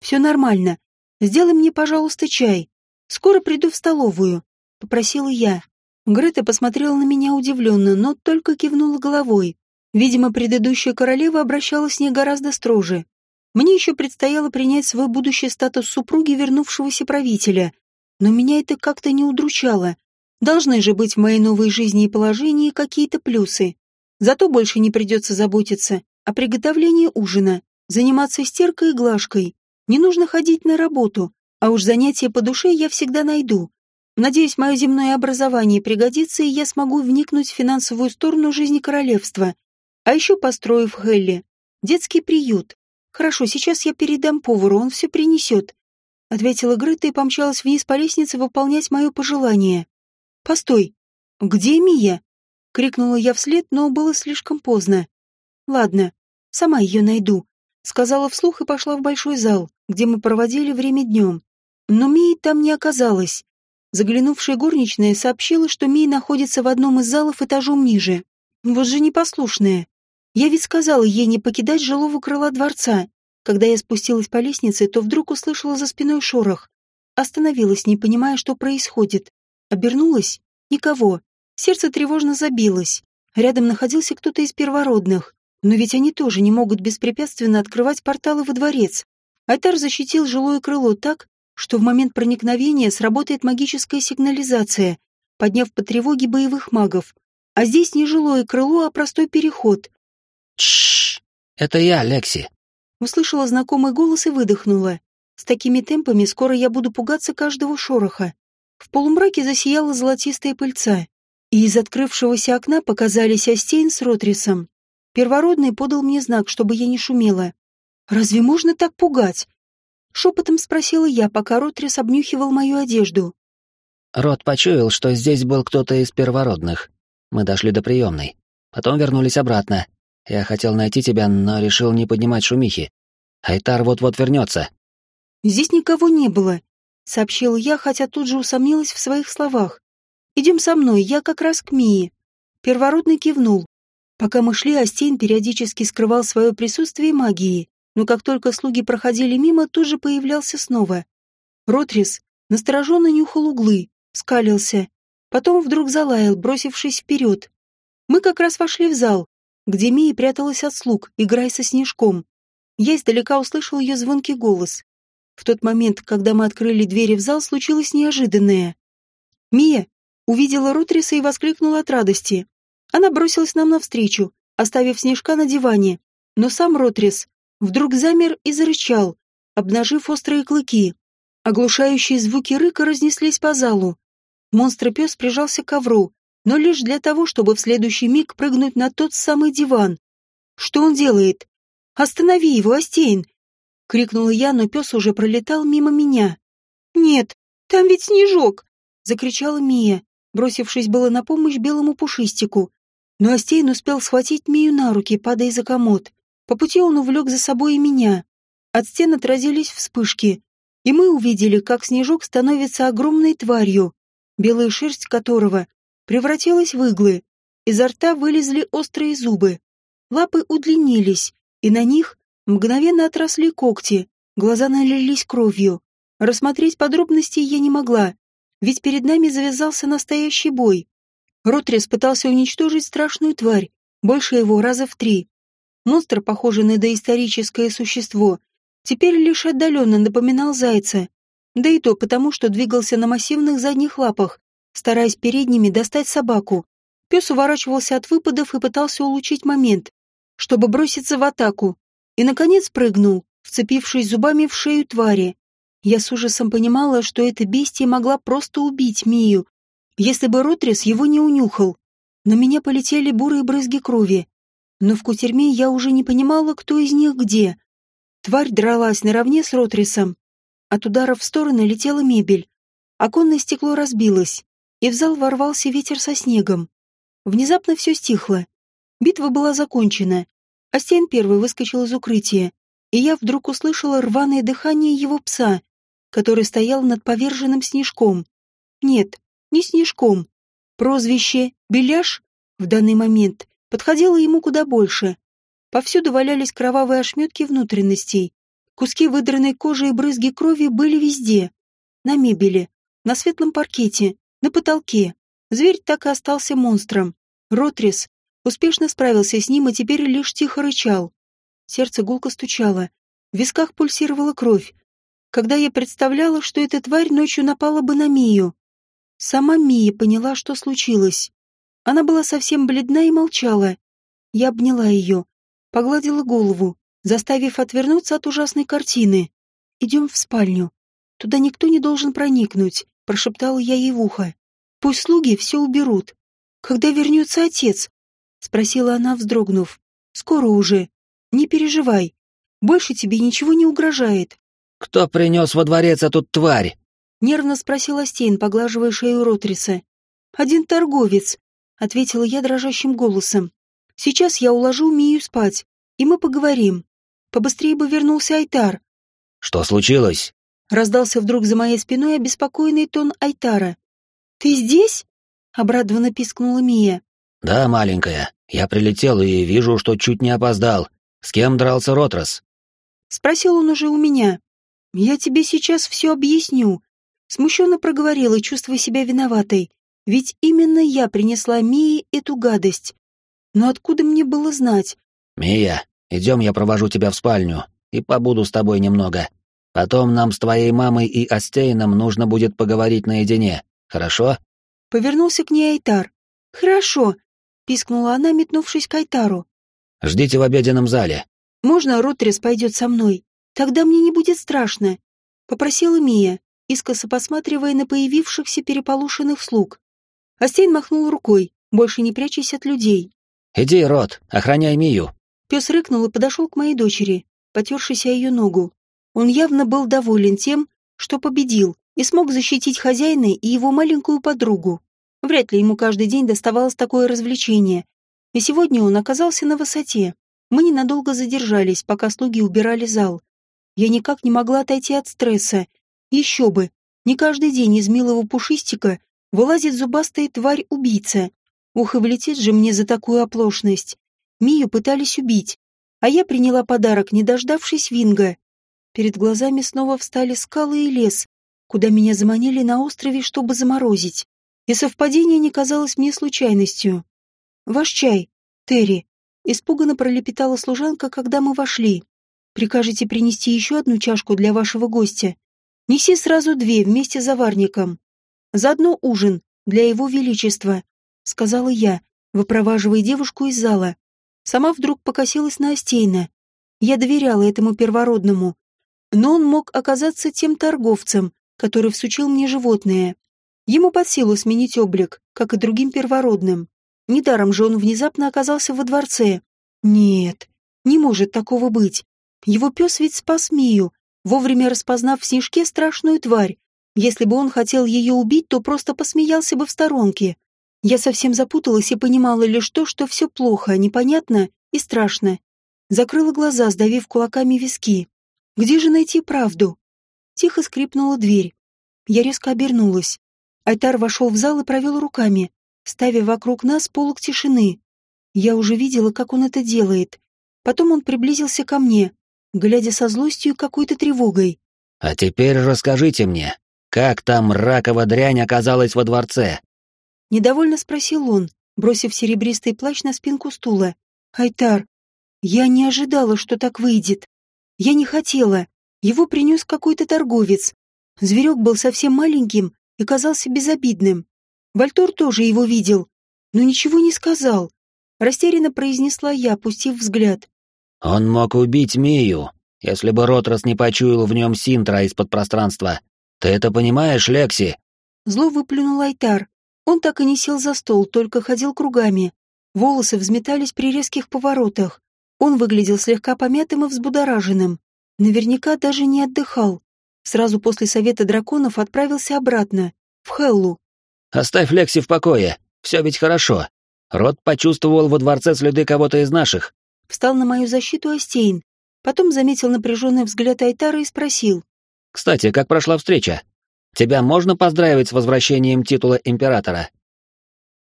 «Все нормально. Сделай мне, пожалуйста, чай. Скоро приду в столовую», — попросила я. Грета посмотрела на меня удивленно, но только кивнула головой. Видимо, предыдущая королева обращалась с ней гораздо строже. Мне еще предстояло принять свой будущий статус супруги вернувшегося правителя, но меня это как-то не удручало. Должны же быть в моей новой жизни и положении какие-то плюсы. Зато больше не придется заботиться о приготовлении ужина, заниматься стиркой и глажкой. Не нужно ходить на работу, а уж занятия по душе я всегда найду. Надеюсь, мое земное образование пригодится, и я смогу вникнуть в финансовую сторону жизни королевства. А еще построю в Хелле детский приют. Хорошо, сейчас я передам повару, он все принесет. Ответила Грета и помчалась вниз по лестнице выполнять мое пожелание. «Постой! Где Мия?» — крикнула я вслед, но было слишком поздно. «Ладно, сама ее найду», — сказала вслух и пошла в большой зал, где мы проводили время днем. Но Мии там не оказалось. Заглянувшая горничная сообщила, что Мия находится в одном из залов этажом ниже. Вот же непослушная. Я ведь сказала ей не покидать жилого крыла дворца. Когда я спустилась по лестнице, то вдруг услышала за спиной шорох. Остановилась, не понимая, что происходит. Обернулась — никого. Сердце тревожно забилось. Рядом находился кто-то из первородных. Но ведь они тоже не могут беспрепятственно открывать порталы во дворец. Айтар защитил жилое крыло так, что в момент проникновения сработает магическая сигнализация, подняв по тревоге боевых магов. А здесь не жилое крыло, а простой переход. Тш, это я, Лекси. Услышала знакомый голос и выдохнула. С такими темпами скоро я буду пугаться каждого шороха. В полумраке засияла золотистая пыльца, и из открывшегося окна показались Астейн с Ротрисом. Первородный подал мне знак, чтобы я не шумела. «Разве можно так пугать?» Шепотом спросила я, пока Ротрис обнюхивал мою одежду. Рот почуял, что здесь был кто-то из первородных. Мы дошли до приемной. Потом вернулись обратно. Я хотел найти тебя, но решил не поднимать шумихи. Айтар вот-вот вернется. «Здесь никого не было», — сообщила я, хотя тут же усомнилась в своих словах. «Идем со мной, я как раз к Мии». Первородный кивнул. Пока мы шли, Астейн периодически скрывал свое присутствие магии, но как только слуги проходили мимо, тут же появлялся снова. Ротрис настороженно нюхал углы, скалился, потом вдруг залаял, бросившись вперед. Мы как раз вошли в зал, где Мия пряталась от слуг, играя со снежком. Я издалека услышал ее звонкий голос. В тот момент, когда мы открыли двери в зал, случилось неожиданное. Мия увидела Рутриса и воскликнула от радости. Она бросилась нам навстречу, оставив снежка на диване. Но сам Ротрис вдруг замер и зарычал, обнажив острые клыки. Оглушающие звуки рыка разнеслись по залу. Монстр-пес прижался к ковру, но лишь для того, чтобы в следующий миг прыгнуть на тот самый диван. Что он делает? Останови его, Астейн! — крикнула я, но пес уже пролетал мимо меня. «Нет, там ведь снежок!» — закричала Мия, бросившись было на помощь белому пушистику. Но Астейн успел схватить Мию на руки, падая за комод. По пути он увлек за собой и меня. От стен отразились вспышки, и мы увидели, как снежок становится огромной тварью, белая шерсть которого превратилась в иглы. Изо рта вылезли острые зубы. Лапы удлинились, и на них Мгновенно отросли когти, глаза налились кровью. Рассмотреть подробности я не могла, ведь перед нами завязался настоящий бой. Ротрис пытался уничтожить страшную тварь, больше его раза в три. Монстр, похожий на доисторическое существо, теперь лишь отдаленно напоминал зайца. Да и то потому, что двигался на массивных задних лапах, стараясь передними достать собаку. Пес уворачивался от выпадов и пытался улучшить момент, чтобы броситься в атаку. И, наконец, прыгнул, вцепившись зубами в шею твари. Я с ужасом понимала, что эта бестия могла просто убить Мию, если бы Ротрис его не унюхал. На меня полетели бурые брызги крови, но в кутерьме я уже не понимала, кто из них где. Тварь дралась наравне с Ротрисом. От ударов в стороны летела мебель. Оконное стекло разбилось, и в зал ворвался ветер со снегом. Внезапно все стихло. Битва была закончена. Астен первый выскочил из укрытия, и я вдруг услышала рваное дыхание его пса, который стоял над поверженным снежком. Нет, не снежком. Прозвище «Беляш» в данный момент подходило ему куда больше. Повсюду валялись кровавые ошметки внутренностей. Куски выдранной кожи и брызги крови были везде. На мебели, на светлом паркете, на потолке. Зверь так и остался монстром. Ротрис успешно справился с ним и теперь лишь тихо рычал. Сердце гулко стучало. В висках пульсировала кровь. Когда я представляла, что эта тварь ночью напала бы на Мию. Сама Мия поняла, что случилось. Она была совсем бледна и молчала. Я обняла ее, погладила голову, заставив отвернуться от ужасной картины. «Идем в спальню. Туда никто не должен проникнуть», — прошептала я ей в ухо. «Пусть слуги все уберут. Когда вернется отец?» — спросила она, вздрогнув. «Скоро уже. Не переживай. Больше тебе ничего не угрожает». «Кто принес во дворец эту тварь?» — нервно спросила Стейн, поглаживая шею Ротриса. «Один торговец», — ответила я дрожащим голосом. Сейчас я уложу Мию спать, и мы поговорим. Побыстрее бы вернулся Айтар. Что случилось? Раздался вдруг за моей спиной обеспокоенный тон Айтара. Ты здесь? Обрадованно пискнула Мия. Да, маленькая. Я прилетел и вижу, что чуть не опоздал. С кем дрался Ротрас? Спросил он уже у меня. Я тебе сейчас все объясню. Смущенно проговорила, чувствуя себя виноватой. Ведь именно я принесла Мии эту гадость. Но откуда мне было знать? «Мия, идем, я провожу тебя в спальню и побуду с тобой немного. Потом нам с твоей мамой и Астейном нужно будет поговорить наедине, хорошо?» Повернулся к ней Айтар. «Хорошо», — пискнула она, метнувшись к Айтару. «Ждите в обеденном зале». «Можно Ротрис пойдет со мной? Тогда мне не будет страшно», — попросила Мия, искоса посматривая на появившихся переполошенных слуг. Астейн махнул рукой, больше не прячась от людей. «Иди, Рот, охраняй Мию». Пес рыкнул и подошел к моей дочери, потершись о ее ногу. Он явно был доволен тем, что победил и смог защитить хозяина и его маленькую подругу. Вряд ли ему каждый день доставалось такое развлечение. И сегодня он оказался на высоте. Мы ненадолго задержались, пока слуги убирали зал. Я никак не могла отойти от стресса. Еще бы, не каждый день из милого пушистика вылазит зубастая тварь-убийца. Ух, и влетит же мне за такую оплошность. Мию пытались убить, а я приняла подарок, не дождавшись Винга. Перед глазами снова встали скалы и лес, куда меня заманили на острове, чтобы заморозить. И совпадение не казалось мне случайностью. «Ваш чай, Терри», — испуганно пролепетала служанка, когда мы вошли. «Прикажете принести еще одну чашку для вашего гостя? Неси сразу две вместе с заварником. Заодно ужин для его величества сказала я, выпроваживая девушку из зала. Сама вдруг покосилась на Остейна. Я доверяла этому первородному. Но он мог оказаться тем торговцем, который всучил мне животное. Ему под силу сменить облик, как и другим первородным. Недаром же он внезапно оказался во дворце. Нет, не может такого быть. Его пес ведь спас Мию, вовремя распознав в снежке страшную тварь. Если бы он хотел ее убить, то просто посмеялся бы в сторонке. Я совсем запуталась и понимала лишь то, что все плохо, непонятно и страшно. Закрыла глаза, сдавив кулаками виски. Где же найти правду? Тихо скрипнула дверь. Я резко обернулась. Айтар вошел в зал и провел руками, ставя вокруг нас полок тишины. Я уже видела, как он это делает. Потом он приблизился ко мне, глядя со злостью и какой-то тревогой. «А теперь расскажите мне, как там ракова дрянь оказалась во дворце?» Недовольно спросил он, бросив серебристый плащ на спинку стула. «Айтар, Я не ожидала, что так выйдет. Я не хотела. Его принес какой-то торговец. Зверек был совсем маленьким и казался безобидным. Вальтор тоже его видел, но ничего не сказал. Растерянно произнесла я, опустив взгляд. «Он мог убить Мию, если бы Ротрос не почуял в нем Синтра из-под пространства. Ты это понимаешь, Лекси?» Зло выплюнул Айтар. Он так и не сел за стол, только ходил кругами. Волосы взметались при резких поворотах. Он выглядел слегка помятым и взбудораженным. Наверняка даже не отдыхал. Сразу после совета драконов отправился обратно, в Хеллу. «Оставь Лекси в покое, все ведь хорошо. Рот почувствовал во дворце следы кого-то из наших». Встал на мою защиту Астейн. Потом заметил напряженный взгляд Айтара и спросил. «Кстати, как прошла встреча? Тебя можно поздравить с возвращением титула императора?»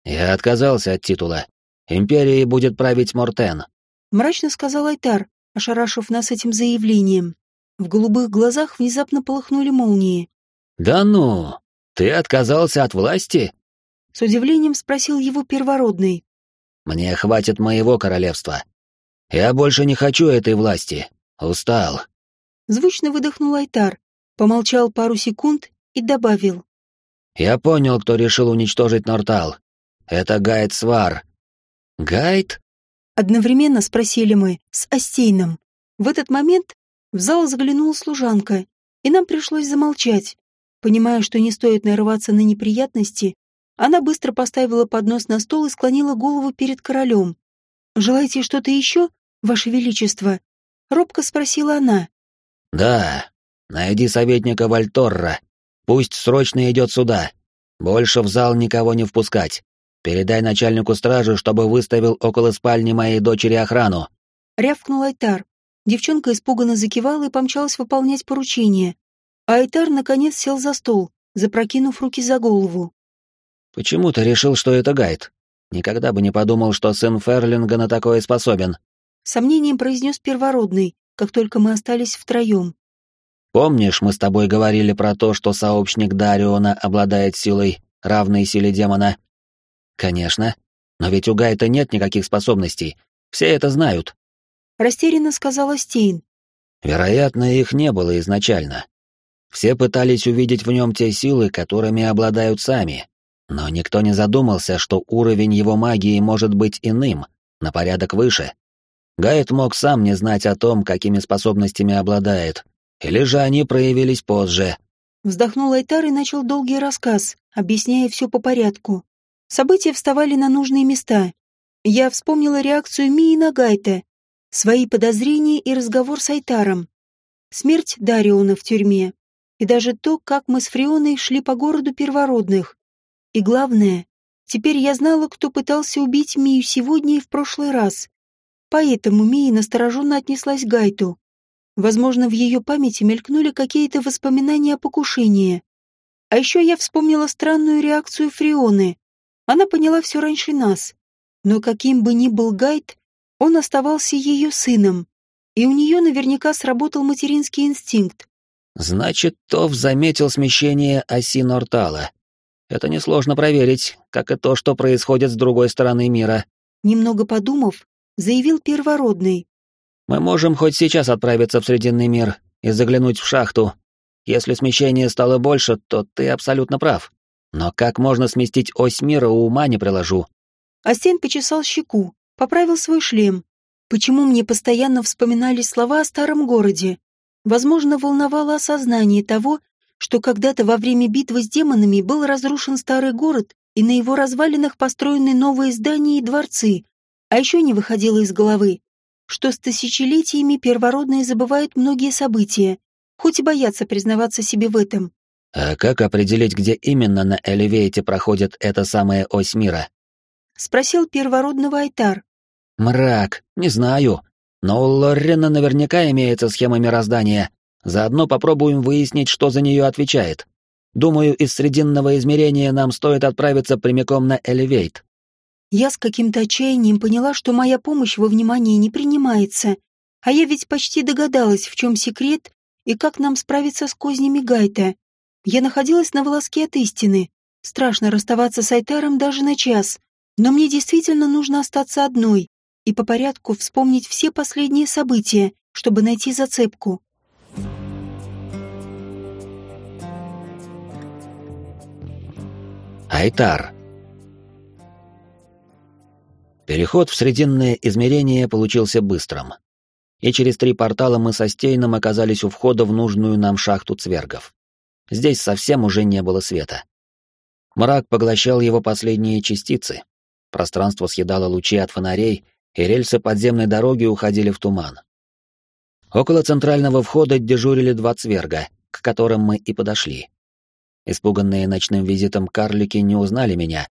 «Я отказался от титула. Империей будет править Мортен», — мрачно сказал Айтар, ошарашив нас этим заявлением. В голубых глазах внезапно полыхнули молнии. «Да ну! Ты отказался от власти?» С удивлением спросил его первородный. «Мне хватит моего королевства. Я больше не хочу этой власти. Устал». Звучно выдохнул Айтар, помолчал пару секунд и добавил. «Я понял, кто решил уничтожить Нортал. Это Гайд Свар». «Гайд?» Одновременно спросили мы с Астейном. В этот момент в зал заглянула служанка, и нам пришлось замолчать. Понимая, что не стоит нарываться на неприятности, она быстро поставила поднос на стол и склонила голову перед королем. «Желаете что-то еще, ваше величество?» — робко спросила она. «Да, найди советника Вальторра. Пусть срочно идет сюда. Больше в зал никого не впускать. Передай начальнику стражи, чтобы выставил около спальни моей дочери охрану. Рявкнул Айтар. Девчонка испуганно закивала и помчалась выполнять поручение. А Айтар наконец сел за стол, запрокинув руки за голову. «Почему ты решил, что это гайд? Никогда бы не подумал, что сын Ферлинга на такое способен», — сомнением произнес первородный, как только мы остались втроем. «Помнишь, мы с тобой говорили про то, что сообщник Дариона обладает силой, равной силе демона?» Конечно. Но ведь у Гайта нет никаких способностей. Все это знают. Растерянно сказала Стейн. Вероятно, их не было изначально. Все пытались увидеть в нем те силы, которыми обладают сами. Но никто не задумался, что уровень его магии может быть иным, на порядок выше. Гайд мог сам не знать о том, какими способностями обладает, или же они проявились позже. Вздохнул Айтар и начал долгий рассказ, объясняя все по порядку. События вставали на нужные места. Я вспомнила реакцию Мии на Гайта, свои подозрения и разговор с Айтаром. Смерть Дариона в тюрьме. И даже то, как мы с Фрионой шли по городу первородных. И главное, теперь я знала, кто пытался убить Мию сегодня и в прошлый раз. Поэтому Мия настороженно отнеслась к Гайту. Возможно, в ее памяти мелькнули какие-то воспоминания о покушении. А еще я вспомнила странную реакцию Фрионы, она поняла все раньше нас. Но каким бы ни был Гайд, он оставался ее сыном, и у нее наверняка сработал материнский инстинкт. Значит, Тов заметил смещение оси Нортала. Это несложно проверить, как и то, что происходит с другой стороны мира. Немного подумав, заявил первородный. Мы можем хоть сейчас отправиться в Срединный мир и заглянуть в шахту. Если смещение стало больше, то ты абсолютно прав. Но как можно сместить ось мира, ума не приложу. Астен почесал щеку, поправил свой шлем. Почему мне постоянно вспоминались слова о старом городе? Возможно, волновало осознание того, что когда-то во время битвы с демонами был разрушен старый город, и на его развалинах построены новые здания и дворцы. А еще не выходило из головы, что с тысячелетиями первородные забывают многие события, хоть и боятся признаваться себе в этом. А как определить, где именно на Элевейте проходит эта самая ось мира? Спросил первородного Айтар. Мрак, не знаю. Но у Лоррена наверняка имеется схема мироздания. Заодно попробуем выяснить, что за нее отвечает. Думаю, из срединного измерения нам стоит отправиться прямиком на Элевейт. Я с каким-то отчаянием поняла, что моя помощь во внимание не принимается. А я ведь почти догадалась, в чем секрет и как нам справиться с кознями Гайта. Я находилась на волоске от истины. Страшно расставаться с Айтаром даже на час. Но мне действительно нужно остаться одной. и по порядку вспомнить все последние события, чтобы найти зацепку. Айтар. Переход в срединное измерение получился быстрым. И через три портала мы со Стейном оказались у входа в нужную нам шахту цвергов. Здесь совсем уже не было света. Мрак поглощал его последние частицы. Пространство съедало лучи от фонарей, и рельсы подземной дороги уходили в туман. Около центрального входа дежурили два цверга, к которым мы и подошли. Испуганные ночным визитом карлики не узнали меня,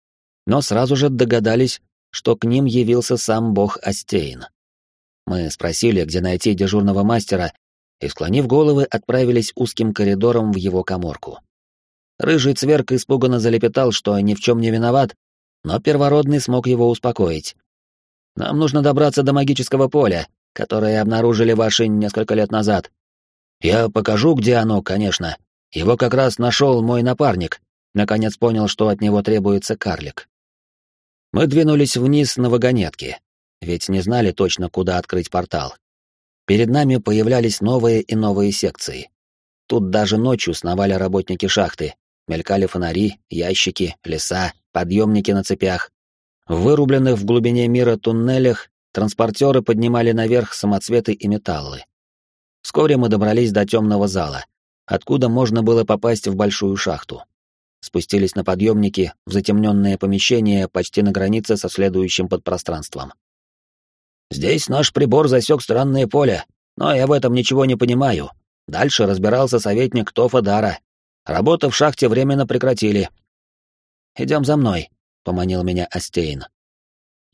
но сразу же догадались, что к ним явился сам бог Астейн. Мы спросили, где найти дежурного мастера, и, склонив головы, отправились узким коридором в его коморку. Рыжий цверк испуганно залепетал, что ни в чем не виноват, но первородный смог его успокоить. «Нам нужно добраться до магического поля, которое обнаружили ваши несколько лет назад. Я покажу, где оно, конечно. Его как раз нашел мой напарник. Наконец понял, что от него требуется карлик. Мы двинулись вниз на вагонетке, ведь не знали точно, куда открыть портал. Перед нами появлялись новые и новые секции. Тут даже ночью сновали работники шахты, мелькали фонари, ящики, леса, подъемники на цепях. В вырубленных в глубине мира туннелях транспортеры поднимали наверх самоцветы и металлы. Вскоре мы добрались до темного зала, откуда можно было попасть в большую шахту. Спустились на подъемники в затемненное помещение почти на границе со следующим подпространством. «Здесь наш прибор засек странное поле, но я в этом ничего не понимаю. Дальше разбирался советник Тофа Дара. Работу в шахте временно прекратили. «Идем за мной», — поманил меня Астейн.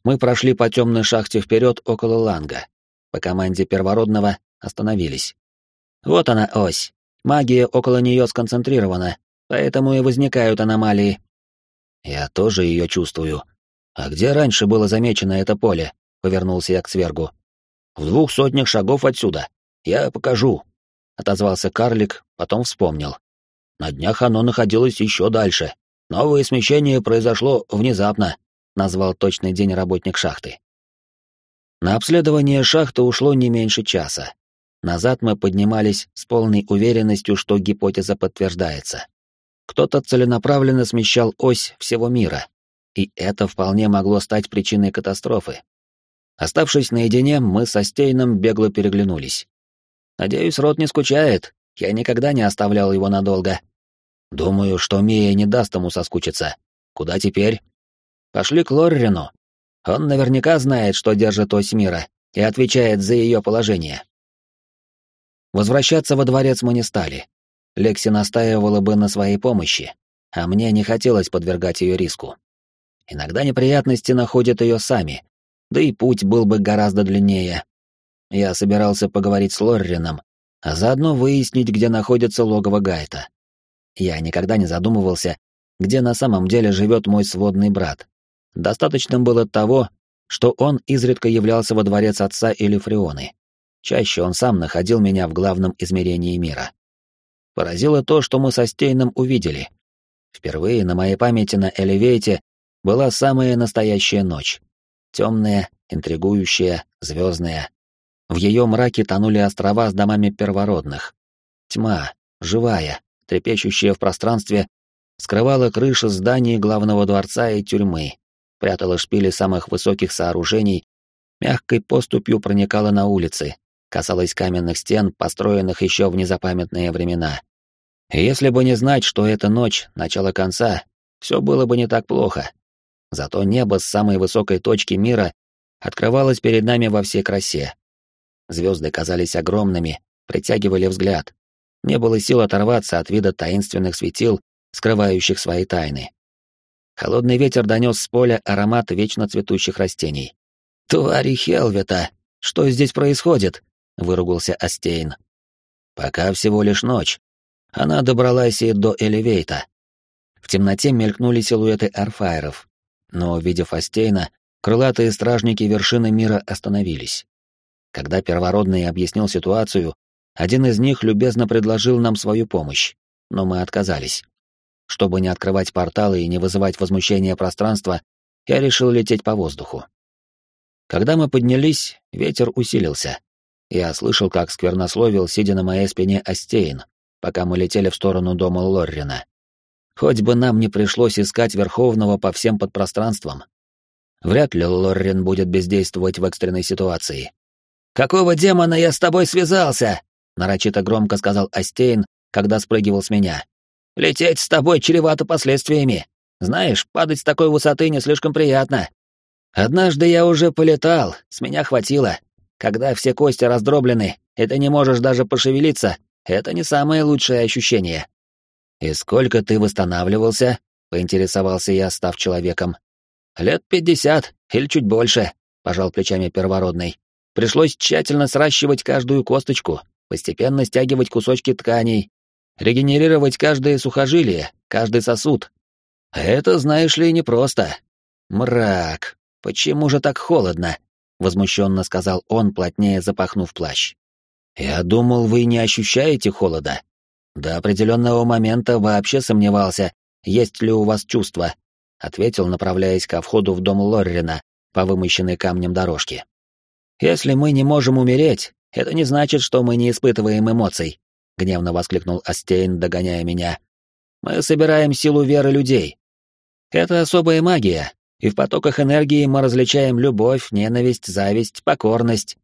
Мы прошли по темной шахте вперед около ланга. По команде первородного остановились. Вот она ось. Магия около нее сконцентрирована, поэтому и возникают аномалии. Я тоже ее чувствую. А где раньше было замечено это поле? Повернулся я к свергу. В двух сотнях шагов отсюда. Я покажу. Отозвался карлик, потом вспомнил. На днях оно находилось еще дальше. Новое смещение произошло внезапно, назвал точный день работник шахты. На обследование шахты ушло не меньше часа. Назад мы поднимались с полной уверенностью, что гипотеза подтверждается. Кто-то целенаправленно смещал ось всего мира, и это вполне могло стать причиной катастрофы. Оставшись наедине, мы со Стейном бегло переглянулись. Надеюсь, Рот не скучает, я никогда не оставлял его надолго. Думаю, что Мия не даст ему соскучиться. Куда теперь? Пошли к Лоррину. Он наверняка знает, что держит ось мира, и отвечает за ее положение. Возвращаться во дворец мы не стали. Лекси настаивала бы на своей помощи, а мне не хотелось подвергать ее риску. Иногда неприятности находят ее сами, да и путь был бы гораздо длиннее. Я собирался поговорить с Лоррином, а заодно выяснить, где находится логово Гайта. Я никогда не задумывался, где на самом деле живет мой сводный брат. Достаточно было того, что он изредка являлся во дворец отца или Фрионы. Чаще он сам находил меня в главном измерении мира. Поразило то, что мы со Стейном увидели. Впервые на моей памяти на Элевейте была самая настоящая ночь. Темная, интригующая, звездная. В ее мраке тонули острова с домами первородных. Тьма, живая, трепещущая в пространстве, скрывала крыши зданий главного дворца и тюрьмы, прятала шпили самых высоких сооружений, мягкой поступью проникала на улицы, касалась каменных стен, построенных еще в незапамятные времена. И если бы не знать, что эта ночь — начало конца, все было бы не так плохо. Зато небо с самой высокой точки мира открывалось перед нами во всей красе. Звезды казались огромными, притягивали взгляд. Не было сил оторваться от вида таинственных светил, скрывающих свои тайны. Холодный ветер донес с поля аромат вечно цветущих растений. «Твари Хелвета! Что здесь происходит?» — выругался Астейн. «Пока всего лишь ночь. Она добралась и до Элевейта». В темноте мелькнули силуэты арфайров, но, увидев Астейна, крылатые стражники вершины мира остановились. Когда первородный объяснил ситуацию, один из них любезно предложил нам свою помощь, но мы отказались. Чтобы не открывать порталы и не вызывать возмущения пространства, я решил лететь по воздуху. Когда мы поднялись, ветер усилился. Я слышал, как сквернословил, сидя на моей спине Астейн, пока мы летели в сторону дома Лоррина. Хоть бы нам не пришлось искать Верховного по всем подпространствам. Вряд ли Лоррин будет бездействовать в экстренной ситуации. «Какого демона я с тобой связался?» — нарочито громко сказал Астейн, когда спрыгивал с меня. «Лететь с тобой чревато последствиями. Знаешь, падать с такой высоты не слишком приятно. Однажды я уже полетал, с меня хватило. Когда все кости раздроблены, и ты не можешь даже пошевелиться, это не самое лучшее ощущение. «И сколько ты восстанавливался?» — поинтересовался я, став человеком. «Лет пятьдесят, или чуть больше», — пожал плечами первородный. «Пришлось тщательно сращивать каждую косточку, постепенно стягивать кусочки тканей, регенерировать каждое сухожилие, каждый сосуд. Это, знаешь ли, непросто. Мрак, почему же так холодно?» — возмущенно сказал он, плотнее запахнув плащ. «Я думал, вы не ощущаете холода», до определенного момента вообще сомневался, есть ли у вас чувства, ответил, направляясь ко входу в дом Лоррина по вымощенной камнем дорожке. Если мы не можем умереть, это не значит, что мы не испытываем эмоций, гневно воскликнул Астейн, догоняя меня. Мы собираем силу веры людей. Это особая магия, и в потоках энергии мы различаем любовь, ненависть, зависть, покорность.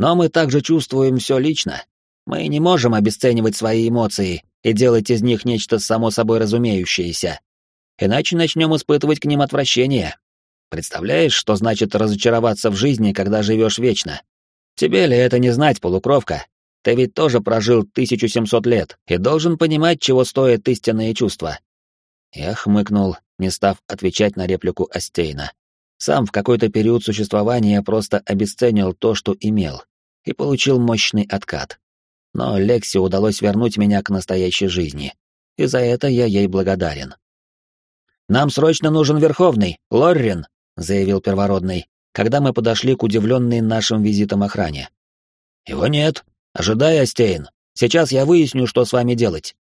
Но мы также чувствуем все лично, мы не можем обесценивать свои эмоции и делать из них нечто само собой разумеющееся. Иначе начнем испытывать к ним отвращение. Представляешь, что значит разочароваться в жизни, когда живешь вечно? Тебе ли это не знать, полукровка? Ты ведь тоже прожил 1700 лет и должен понимать, чего стоят истинные чувства. Я хмыкнул, не став отвечать на реплику Астейна. Сам в какой-то период существования просто обесценил то, что имел, и получил мощный откат но Лекси удалось вернуть меня к настоящей жизни, и за это я ей благодарен. «Нам срочно нужен Верховный, Лоррин», — заявил Первородный, когда мы подошли к удивленной нашим визитом охране. «Его нет. Ожидай, Астейн. Сейчас я выясню, что с вами делать».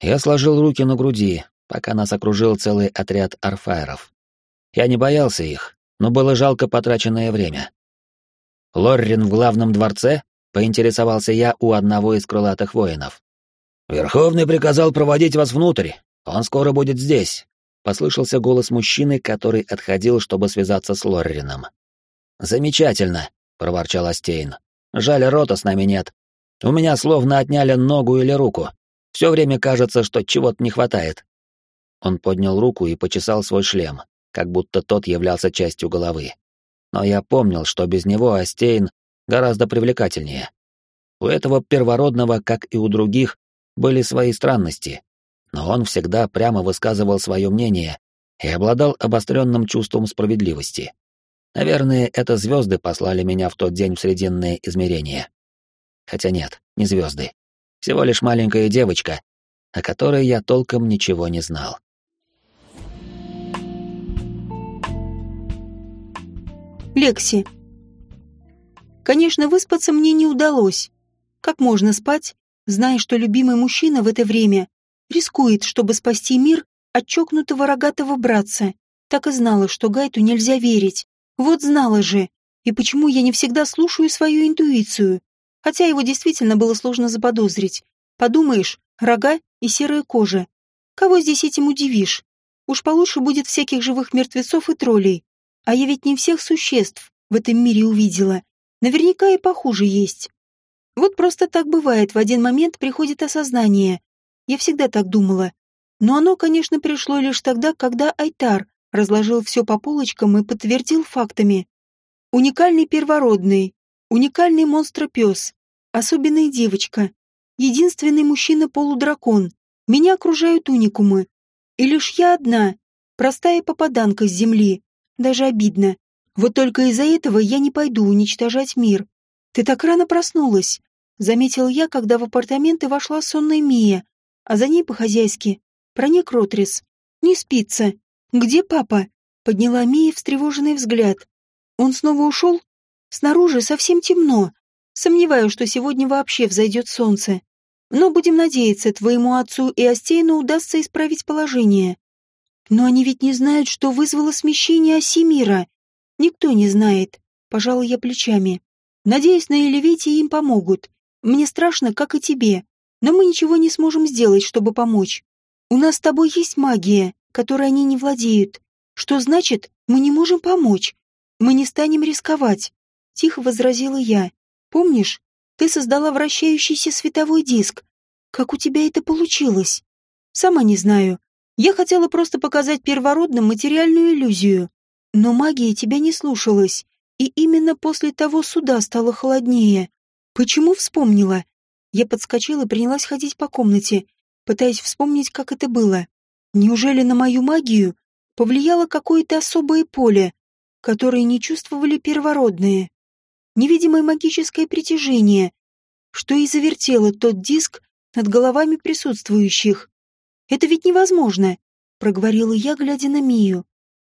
Я сложил руки на груди, пока нас окружил целый отряд арфайров. Я не боялся их, но было жалко потраченное время. Лоррин в главном дворце? поинтересовался я у одного из крылатых воинов. «Верховный приказал проводить вас внутрь. Он скоро будет здесь», — послышался голос мужчины, который отходил, чтобы связаться с Лоррином. «Замечательно», — проворчал Астейн. «Жаль, рота с нами нет. У меня словно отняли ногу или руку. Все время кажется, что чего-то не хватает». Он поднял руку и почесал свой шлем, как будто тот являлся частью головы. Но я помнил, что без него Астейн гораздо привлекательнее. У этого первородного, как и у других, были свои странности, но он всегда прямо высказывал свое мнение и обладал обостренным чувством справедливости. Наверное, это звезды послали меня в тот день в срединное измерение. Хотя нет, не звезды. Всего лишь маленькая девочка, о которой я толком ничего не знал. Лекси. Конечно, выспаться мне не удалось. Как можно спать, зная, что любимый мужчина в это время рискует, чтобы спасти мир от чокнутого рогатого братца? Так и знала, что Гайту нельзя верить. Вот знала же. И почему я не всегда слушаю свою интуицию? Хотя его действительно было сложно заподозрить. Подумаешь, рога и серая кожа. Кого здесь этим удивишь? Уж получше будет всяких живых мертвецов и троллей. А я ведь не всех существ в этом мире увидела. Наверняка и похуже есть. Вот просто так бывает, в один момент приходит осознание. Я всегда так думала. Но оно, конечно, пришло лишь тогда, когда Айтар разложил все по полочкам и подтвердил фактами. Уникальный первородный, уникальный монстр-пес, особенная девочка, единственный мужчина-полудракон. Меня окружают уникумы. И лишь я одна, простая попаданка с земли. Даже обидно. Вот только из-за этого я не пойду уничтожать мир. Ты так рано проснулась, заметил я, когда в апартаменты вошла сонная Мия, а за ней по-хозяйски проник Ротрис. Не спится. Где папа? Подняла Мия встревоженный взгляд. Он снова ушел? Снаружи совсем темно. Сомневаюсь, что сегодня вообще взойдет солнце. Но будем надеяться, твоему отцу и Астейну удастся исправить положение. Но они ведь не знают, что вызвало смещение оси мира. Никто не знает. пожала я плечами. Надеюсь, на Элевите им помогут. Мне страшно, как и тебе, но мы ничего не сможем сделать, чтобы помочь. У нас с тобой есть магия, которой они не владеют. Что значит, мы не можем помочь? Мы не станем рисковать. Тихо возразила я. Помнишь, ты создала вращающийся световой диск. Как у тебя это получилось? Сама не знаю. Я хотела просто показать первородным материальную иллюзию. Но магия тебя не слушалась, и именно после того суда стало холоднее. Почему вспомнила? Я подскочила и принялась ходить по комнате, пытаясь вспомнить, как это было. Неужели на мою магию повлияло какое-то особое поле, которое не чувствовали первородные? Невидимое магическое притяжение, что и завертело тот диск над головами присутствующих. Это ведь невозможно, проговорила я, глядя на Мию.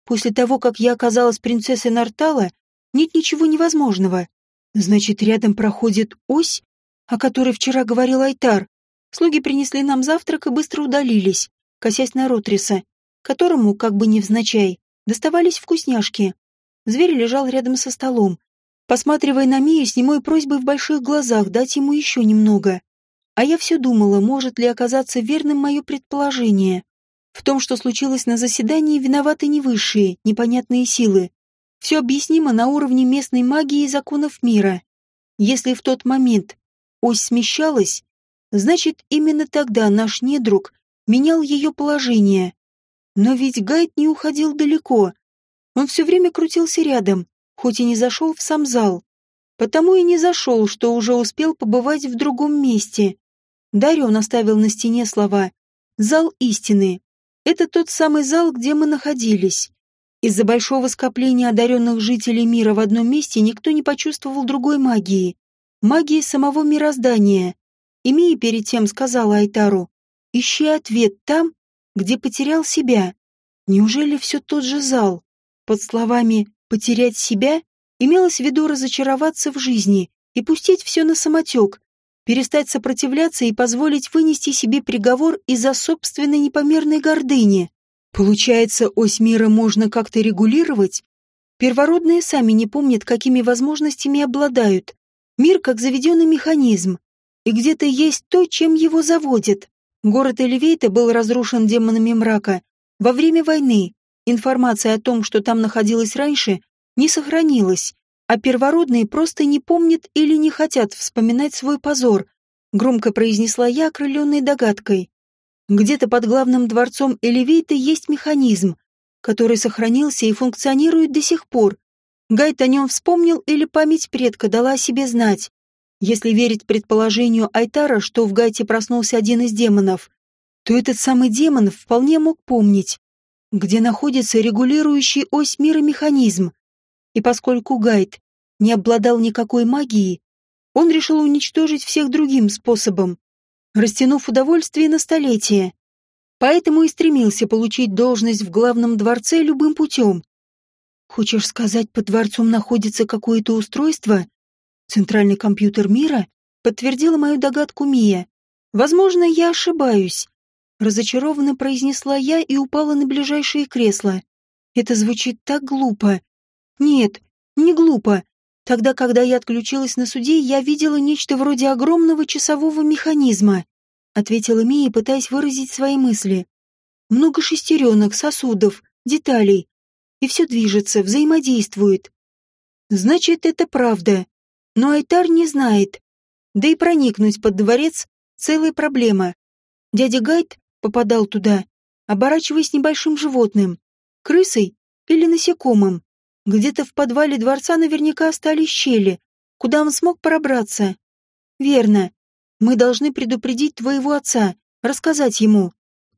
После того, как я оказалась принцессой Нартала, нет ничего невозможного. Значит, рядом проходит ось, о которой вчера говорил Айтар. Слуги принесли нам завтрак и быстро удалились, косясь на Ротриса, которому, как бы невзначай, доставались вкусняшки. Зверь лежал рядом со столом, посматривая на Мию с немой просьбой в больших глазах дать ему еще немного. А я все думала, может ли оказаться верным мое предположение. В том, что случилось на заседании, виноваты не высшие, непонятные силы. Все объяснимо на уровне местной магии и законов мира. Если в тот момент ось смещалась, значит, именно тогда наш недруг менял ее положение. Но ведь Гайд не уходил далеко. Он все время крутился рядом, хоть и не зашел в сам зал. Потому и не зашел, что уже успел побывать в другом месте. Дарион оставил на стене слова «Зал истины». Это тот самый зал, где мы находились. Из-за большого скопления одаренных жителей мира в одном месте никто не почувствовал другой магии. Магии самого мироздания. И Мия перед тем сказала Айтару, «Ищи ответ там, где потерял себя». Неужели все тот же зал? Под словами «потерять себя» имелось в виду разочароваться в жизни и пустить все на самотек, перестать сопротивляться и позволить вынести себе приговор из-за собственной непомерной гордыни. Получается, ось мира можно как-то регулировать? Первородные сами не помнят, какими возможностями обладают. Мир как заведенный механизм. И где-то есть то, чем его заводят. Город Элевейта был разрушен демонами мрака. Во время войны информация о том, что там находилось раньше, не сохранилась, а первородные просто не помнят или не хотят вспоминать свой позор, громко произнесла я, окрыленной догадкой. Где-то под главным дворцом Элевейта есть механизм, который сохранился и функционирует до сих пор. Гайд о нем вспомнил или память предка дала о себе знать. Если верить предположению Айтара, что в Гайте проснулся один из демонов, то этот самый демон вполне мог помнить, где находится регулирующий ось мира механизм. И поскольку Гайд не обладал никакой магией, он решил уничтожить всех другим способом, растянув удовольствие на столетия. Поэтому и стремился получить должность в главном дворце любым путем. Хочешь сказать, под дворцом находится какое-то устройство? Центральный компьютер мира? Подтвердила мою догадку Мия. Возможно, я ошибаюсь. Разочарованно произнесла я и упала на ближайшее кресло. Это звучит так глупо. Нет, не глупо. Тогда, когда я отключилась на суде, я видела нечто вроде огромного часового механизма, ответила Мия, пытаясь выразить свои мысли. Много шестеренок, сосудов, деталей. И все движется, взаимодействует. Значит, это правда. Но Айтар не знает. Да и проникнуть под дворец — целая проблема. Дядя Гайд попадал туда, оборачиваясь небольшим животным, крысой или насекомым. Где-то в подвале дворца наверняка остались щели, куда он смог пробраться. Верно. Мы должны предупредить твоего отца, рассказать ему.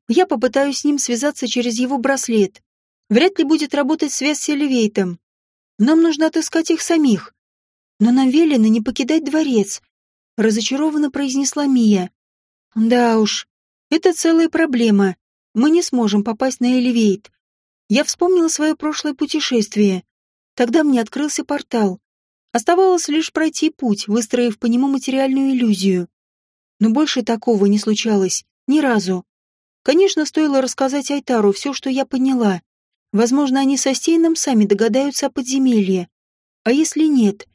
Я попытаюсь с ним связаться через его браслет. Вряд ли будет работать связь с Элевейтом. Нам нужно отыскать их самих. Но нам велено не покидать дворец, разочарованно произнесла Мия. Да уж, это целая проблема. Мы не сможем попасть на Элевейт. Я вспомнила свое прошлое путешествие. Тогда мне открылся портал. Оставалось лишь пройти путь, выстроив по нему материальную иллюзию. Но больше такого не случалось. Ни разу. Конечно, стоило рассказать Айтару все, что я поняла. Возможно, они со Стейном сами догадаются о подземелье. А если нет?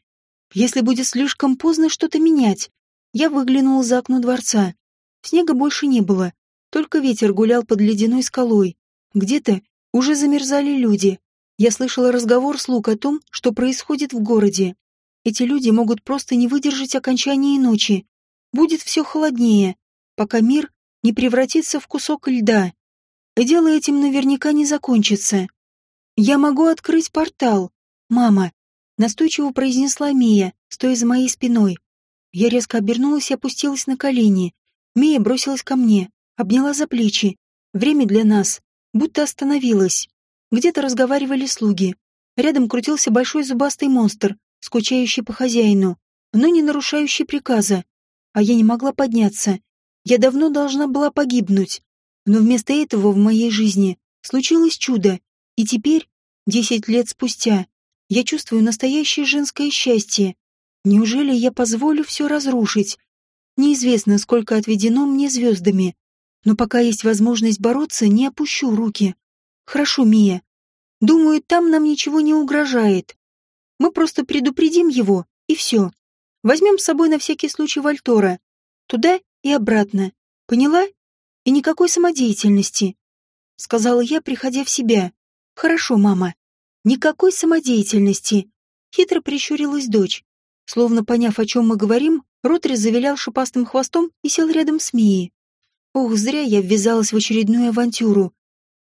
Если будет слишком поздно что-то менять? Я выглянула за окно дворца. Снега больше не было, только ветер гулял под ледяной скалой. Где-то уже замерзали люди. Я слышала разговор слуг о том, что происходит в городе. Эти люди могут просто не выдержать окончания ночи. Будет все холоднее, пока мир не превратится в кусок льда. И дело этим наверняка не закончится. «Я могу открыть портал, мама», — настойчиво произнесла Мия, стоя за моей спиной. Я резко обернулась и опустилась на колени. Мия бросилась ко мне, обняла за плечи. Время для нас будто остановилось. Где-то разговаривали слуги. Рядом крутился большой зубастый монстр, скучающий по хозяину, но не нарушающий приказа. А я не могла подняться. Я давно должна была погибнуть. Но вместо этого в моей жизни случилось чудо, и теперь, десять лет спустя, я чувствую настоящее женское счастье. Неужели я позволю все разрушить? Неизвестно, сколько отведено мне звездами. Но пока есть возможность бороться, не опущу руки. Хорошо, Мия. Думаю, там нам ничего не угрожает. Мы просто предупредим его, и все. Возьмем с собой на всякий случай Вальтора. Туда и обратно. Поняла? и никакой самодеятельности», — сказала я, приходя в себя. «Хорошо, мама. Никакой самодеятельности», — хитро прищурилась дочь. Словно поняв, о чем мы говорим, Ротри завилял шипастым хвостом и сел рядом с Мией. Ох, зря я ввязалась в очередную авантюру.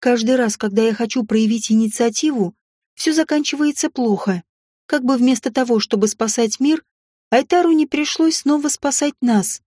Каждый раз, когда я хочу проявить инициативу, все заканчивается плохо. Как бы вместо того, чтобы спасать мир, Айтару не пришлось снова спасать нас.